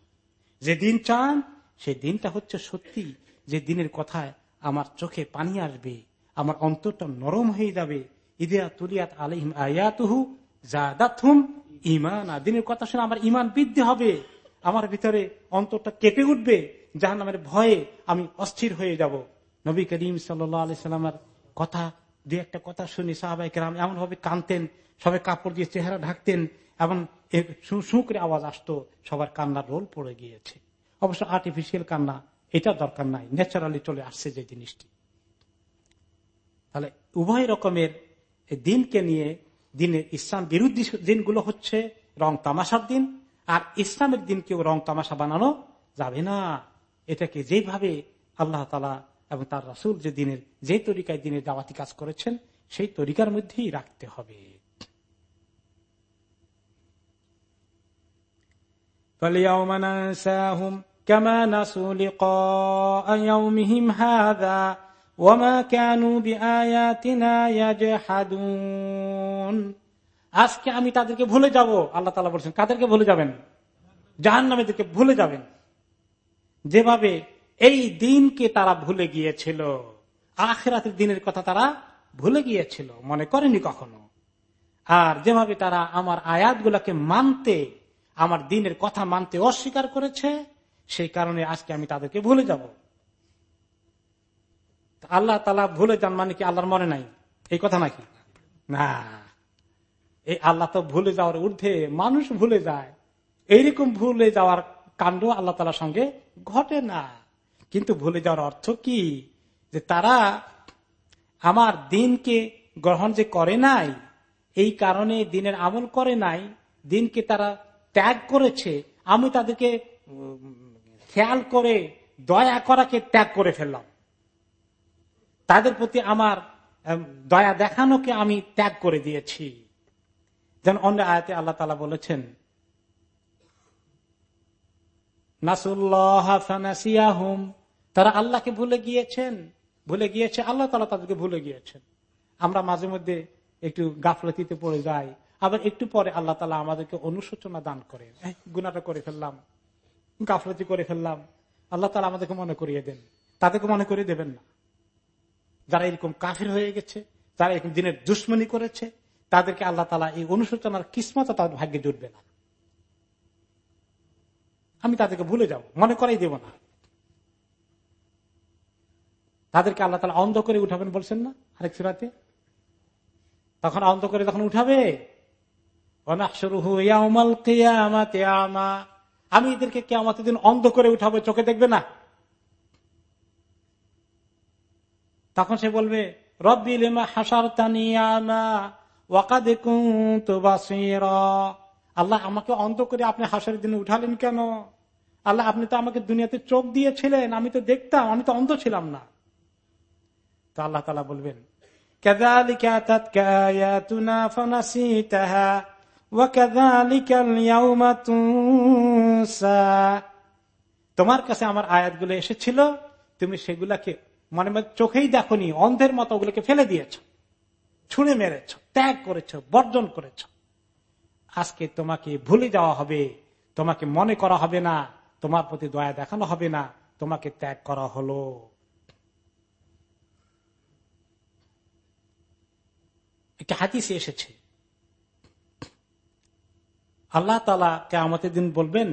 S1: যে দিন চান সেই দিনটা হচ্ছে সত্যি। যে দিনের কথায় আমার চোখে পানি আসবে, আমার অন্তরটা নরম হয়ে যাবে। ইদিয়া তুলিয়াত আলহিম আয়াতুহু জাদাতুম ইমান দিনের কথা শুনে আমার ইমান বৃদ্ধি হবে। আমার ভিতরে অন্তরটা কেঁপে উঠবে। যাহার নামের ভয়ে আমি অস্থির হয়ে যাব। নবী করিম সাল্লামের কথা, দু একটা কথা শুনি সাহাবাই কেরাম এমন ভাবে কানতেন সবাই কাপড় দিয়ে চেহারা ঢাকতেন এবং শু করে আওয়াজ আসতো, সবার কান্নার রোল পড়ে গিয়েছে। অবশ্য আর্টিফিশিয়াল কান্না এটা দরকার নাই ন্যাচারালি চলে আসছে যে জিনিসটি। তাহলে উভয় রকমের দিনকে নিয়ে, দিনের ইসলাম বিরোধী দিনগুলো হচ্ছে, রং তামাশার দিন, আর ইসলামের দিনকেও রং তামাশা বানানো যাবে না। এটাকে যেভাবে আল্লাহ তালা এবং তার রাসুল যে দিনের, যে তরিকায় দিনের দাওয়াতি কাজ করেছেন, সেই তরিকার মধ্যেই রাখতে হবে। আজকে আমি তাদেরকে ভুলে যাব, আল্লাহ তালা বলছেন। কাদেরকে ভুলে যাবেন? জাহান নামে ভুলে যাবেন। যেভাবে এই দিনকে তারা ভুলে গিয়েছিল, আখেরাতের দিনের কথা তারা ভুলে গিয়েছিল, মনে করেনি কখনো। আর যেভাবে তারা আমার আয়াতগুলাকে মানতে, আমার দিনের কথা মানতে অস্বীকার করেছে, সেই কারণে আজকে আমি তাদেরকে ভুলে যাব। আল্লাহ তালা ভুলে যান মানে কি আল্লাহর মনে নাই? এই কথা নাকি? না। এই আল্লাহ তো ভুলে যাওয়ার ঊর্ধ্বে মানুষ ভুলে যায়। এইরকম ভুলে যাওয়ার কাণ্ড আল্লাহ তালার সঙ্গে ঘটে না। কিন্তু ভুলে যাওয়ার অর্থ কি? যে তারা আমার দিনকে গ্রহণ যে করে নাই, এই কারণে দিনের আমল করে নাই, দিনকে তারা ত্যাগ করেছে, আমি তাদেরকে খেয়াল করে, দয়া করাকে ত্যাগ করে ফেললাম। তাদের প্রতি আমার দয়া দেখানোকে আমি ত্যাগ করে দিয়েছি। যেন অন্য আয়াতে আল্লাহ তালা বলেছেন নাসুল্লাহুম তারা আল্লাহকে ভুলে গিয়েছেন। ভুলে গিয়েছে, আল্লাহ তালা তাদেরকে ভুলে গিয়েছেন। আমরা মাঝে মধ্যে একটু গাফলতিতে পড়ে যাই, আবার একটু পরে আল্লাহ তালা আমাদেরকে অনুশোচনা দান করেন। গুণাটা করে ফেললাম, গাফলতি করে ফেললাম। আল্লাহ তালা আমাদেরকে মনে করিয়ে দেন। তাদেরকে মনে করিয়ে দেবেন না। যারা এরকম কাফের হয়ে গেছে, যারা এরকম দিনের দুশ্মনী করেছে, তাদেরকে আল্লাহ তালা এই অনুশোচনার কিসমত তাদের ভাগ্যে জুটবে না। আমি তাদেরকে ভুলে যাব, মনে করাই দেব না। তাদেরকে আল্লাহ তালা অন্ধ করে উঠাবেন বলছেন না আরেক সুরাতে? তখন অন্ধ করে তখন উঠাবে? আমি। এদেরকে কেমন দিন অন্ধ করে উঠাবো, চোখে দেখবে না? তখন সে বলবে, রব্বি হাসার তানিয়ামা ওয়াকাদে আল্লাহ আমাকে অন্ধ করে আপনি হাসার দিনে উঠালেন কেন? আল্লাহ, আপনি তো আমাকে দুনিয়াতে চোখ দিয়েছিলেন, আমি তো দেখতাম, আমি তো অন্ধ ছিলাম না। তো আল্লাহ তালা বলবেন তোমার কাছে আমার আয়াতগুলো এসেছিল, তুমি সেগুলাকে মনে মনে চোখেই দেখনি, অন্ধের মতো ওগুলোকে ফেলে দিয়েছ, ছুঁড়ে মেরেছ, ত্যাগ করেছ, বর্জন করেছ। আজকে তোমাকে ভুলে যাওয়া হবে, তোমাকে মনে করা হবে না, তোমার প্রতি দয়া দেখানো হবে না, তোমাকে ত্যাগ করা হলো। একটা হাতিসে এসেছে। আল্লাহ তালা আমাদের দিন বলবেন,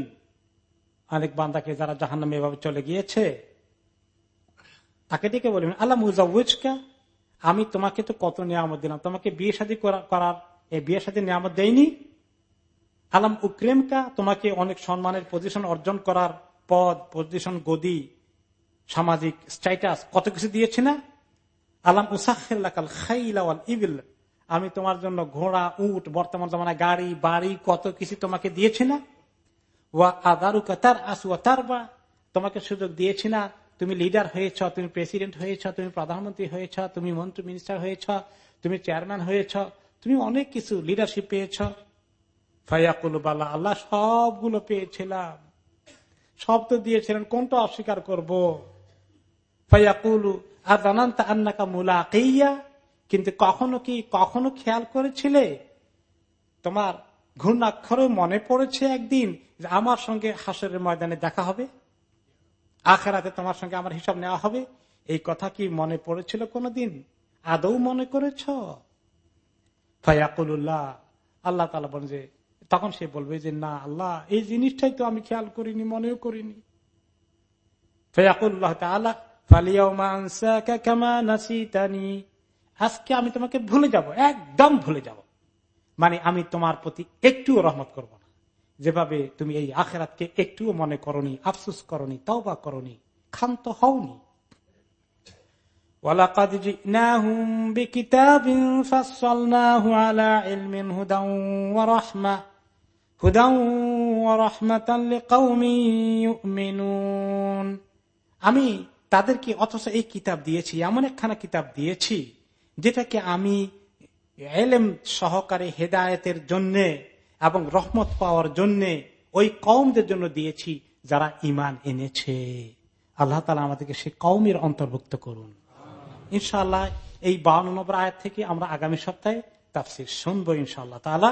S1: অনেক বান্দাকে যারা জাহান্নামে এভাবে চলে গিয়েছে, তাকে ডেকে বলবেন, আল্লাহ মুজাউজকা, আমি তোমাকে তো কত নিয়ামত দিলাম, তোমাকে বিয়ে শাদী করার, এই বিয়ে শাদী নিয়ামত দেয়নি? আলাম উক্রেমকা তোমাকে অনেক সম্মানের পজিশন অর্জন করার পদ পজিশন গদি, সামাজিক স্ট্যাটাস কত কিছু দিয়েছি না? আলাম উসাখাল খাইলাওয়াল ইবিল। আমি তোমার জন্য ঘোড়া, উট, বর্তমান জমানায় গাড়ি, বাড়ি, কত কিছু তোমাকে দিয়েছি না? ওয়া আদারুকা তার তার বা। তোমাকে সুযোগ দিয়েছি না। তুমি লিডার হয়েছ, তুমি প্রেসিডেন্ট হয়েছ, তুমি প্রধানমন্ত্রী হয়েছ, তুমি মন্ত্রী মিনিস্টার হয়েছ, তুমি চেয়ারম্যান হয়েছ, তুমি অনেক কিছু লিডারশিপ পেয়েছ। ফায়াকুল বালা আল্লাহ সবগুলো পেয়েছিলাম। শব্দ দিয়েছিলেন, কোনটা অস্বীকার করব? ফাইয়াকুলু আর জানান্তা আন্নাকা মুলাকাইয়া কিন্তু কখনো কি, কখনো খেয়াল করেছিলে? তোমার ঘূর্ণাক্ষরে মনে পড়েছে একদিন যে আমার সঙ্গে হাসরের ময়দানে দেখা হবে? আখেরাতে তোমার সঙ্গে আমার হিসাব নেওয়া হবে? এই কথা কি মনে পড়েছিল কোনদিন? আদৌ মনে করেছ? ফায়াকুল্লাহ আল্লাহ তালা বলেন যে তখন সে বলবে যে, না, আল্লাহ, এই জিনিসটাই তো আমি খেয়াল করিনি, মনেও করিনি। আজকে আমি তোমাকে ভুলে যাব, একদম ভুলে যাব। মানে আমি তোমার প্রতি একটু রহমত করব না। যেভাবে তুমি এই আখেরাতকে একটুও মনে করি আফসুস করি তাও বা করি ক্ষান্ত হওনি। ওয়ালাকাদ আমি তাদেরকে অথচ এই কিতাব দিয়েছি, এমন একখানা কিতাব দিয়েছি, যেটাকে আমি এলেম সহকারে হেদায়তের জন্য এবং রহমত পাওয়ার জন্য ওই কৌমদের জন্য দিয়েছি, যারা ইমান এনেছে। আল্লাহ তালা আমাদেরকে সে কৌমের অন্তর্ভুক্ত করুন। ইনশাল্লাহ এই বাউন্ন নম্বর আয়াত থেকে আমরা আগামী সপ্তাহে তাফসির শুনব ইনশাল্লাহ তালা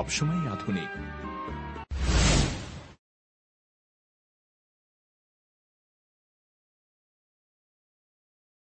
S2: সবসময় আধুনিক।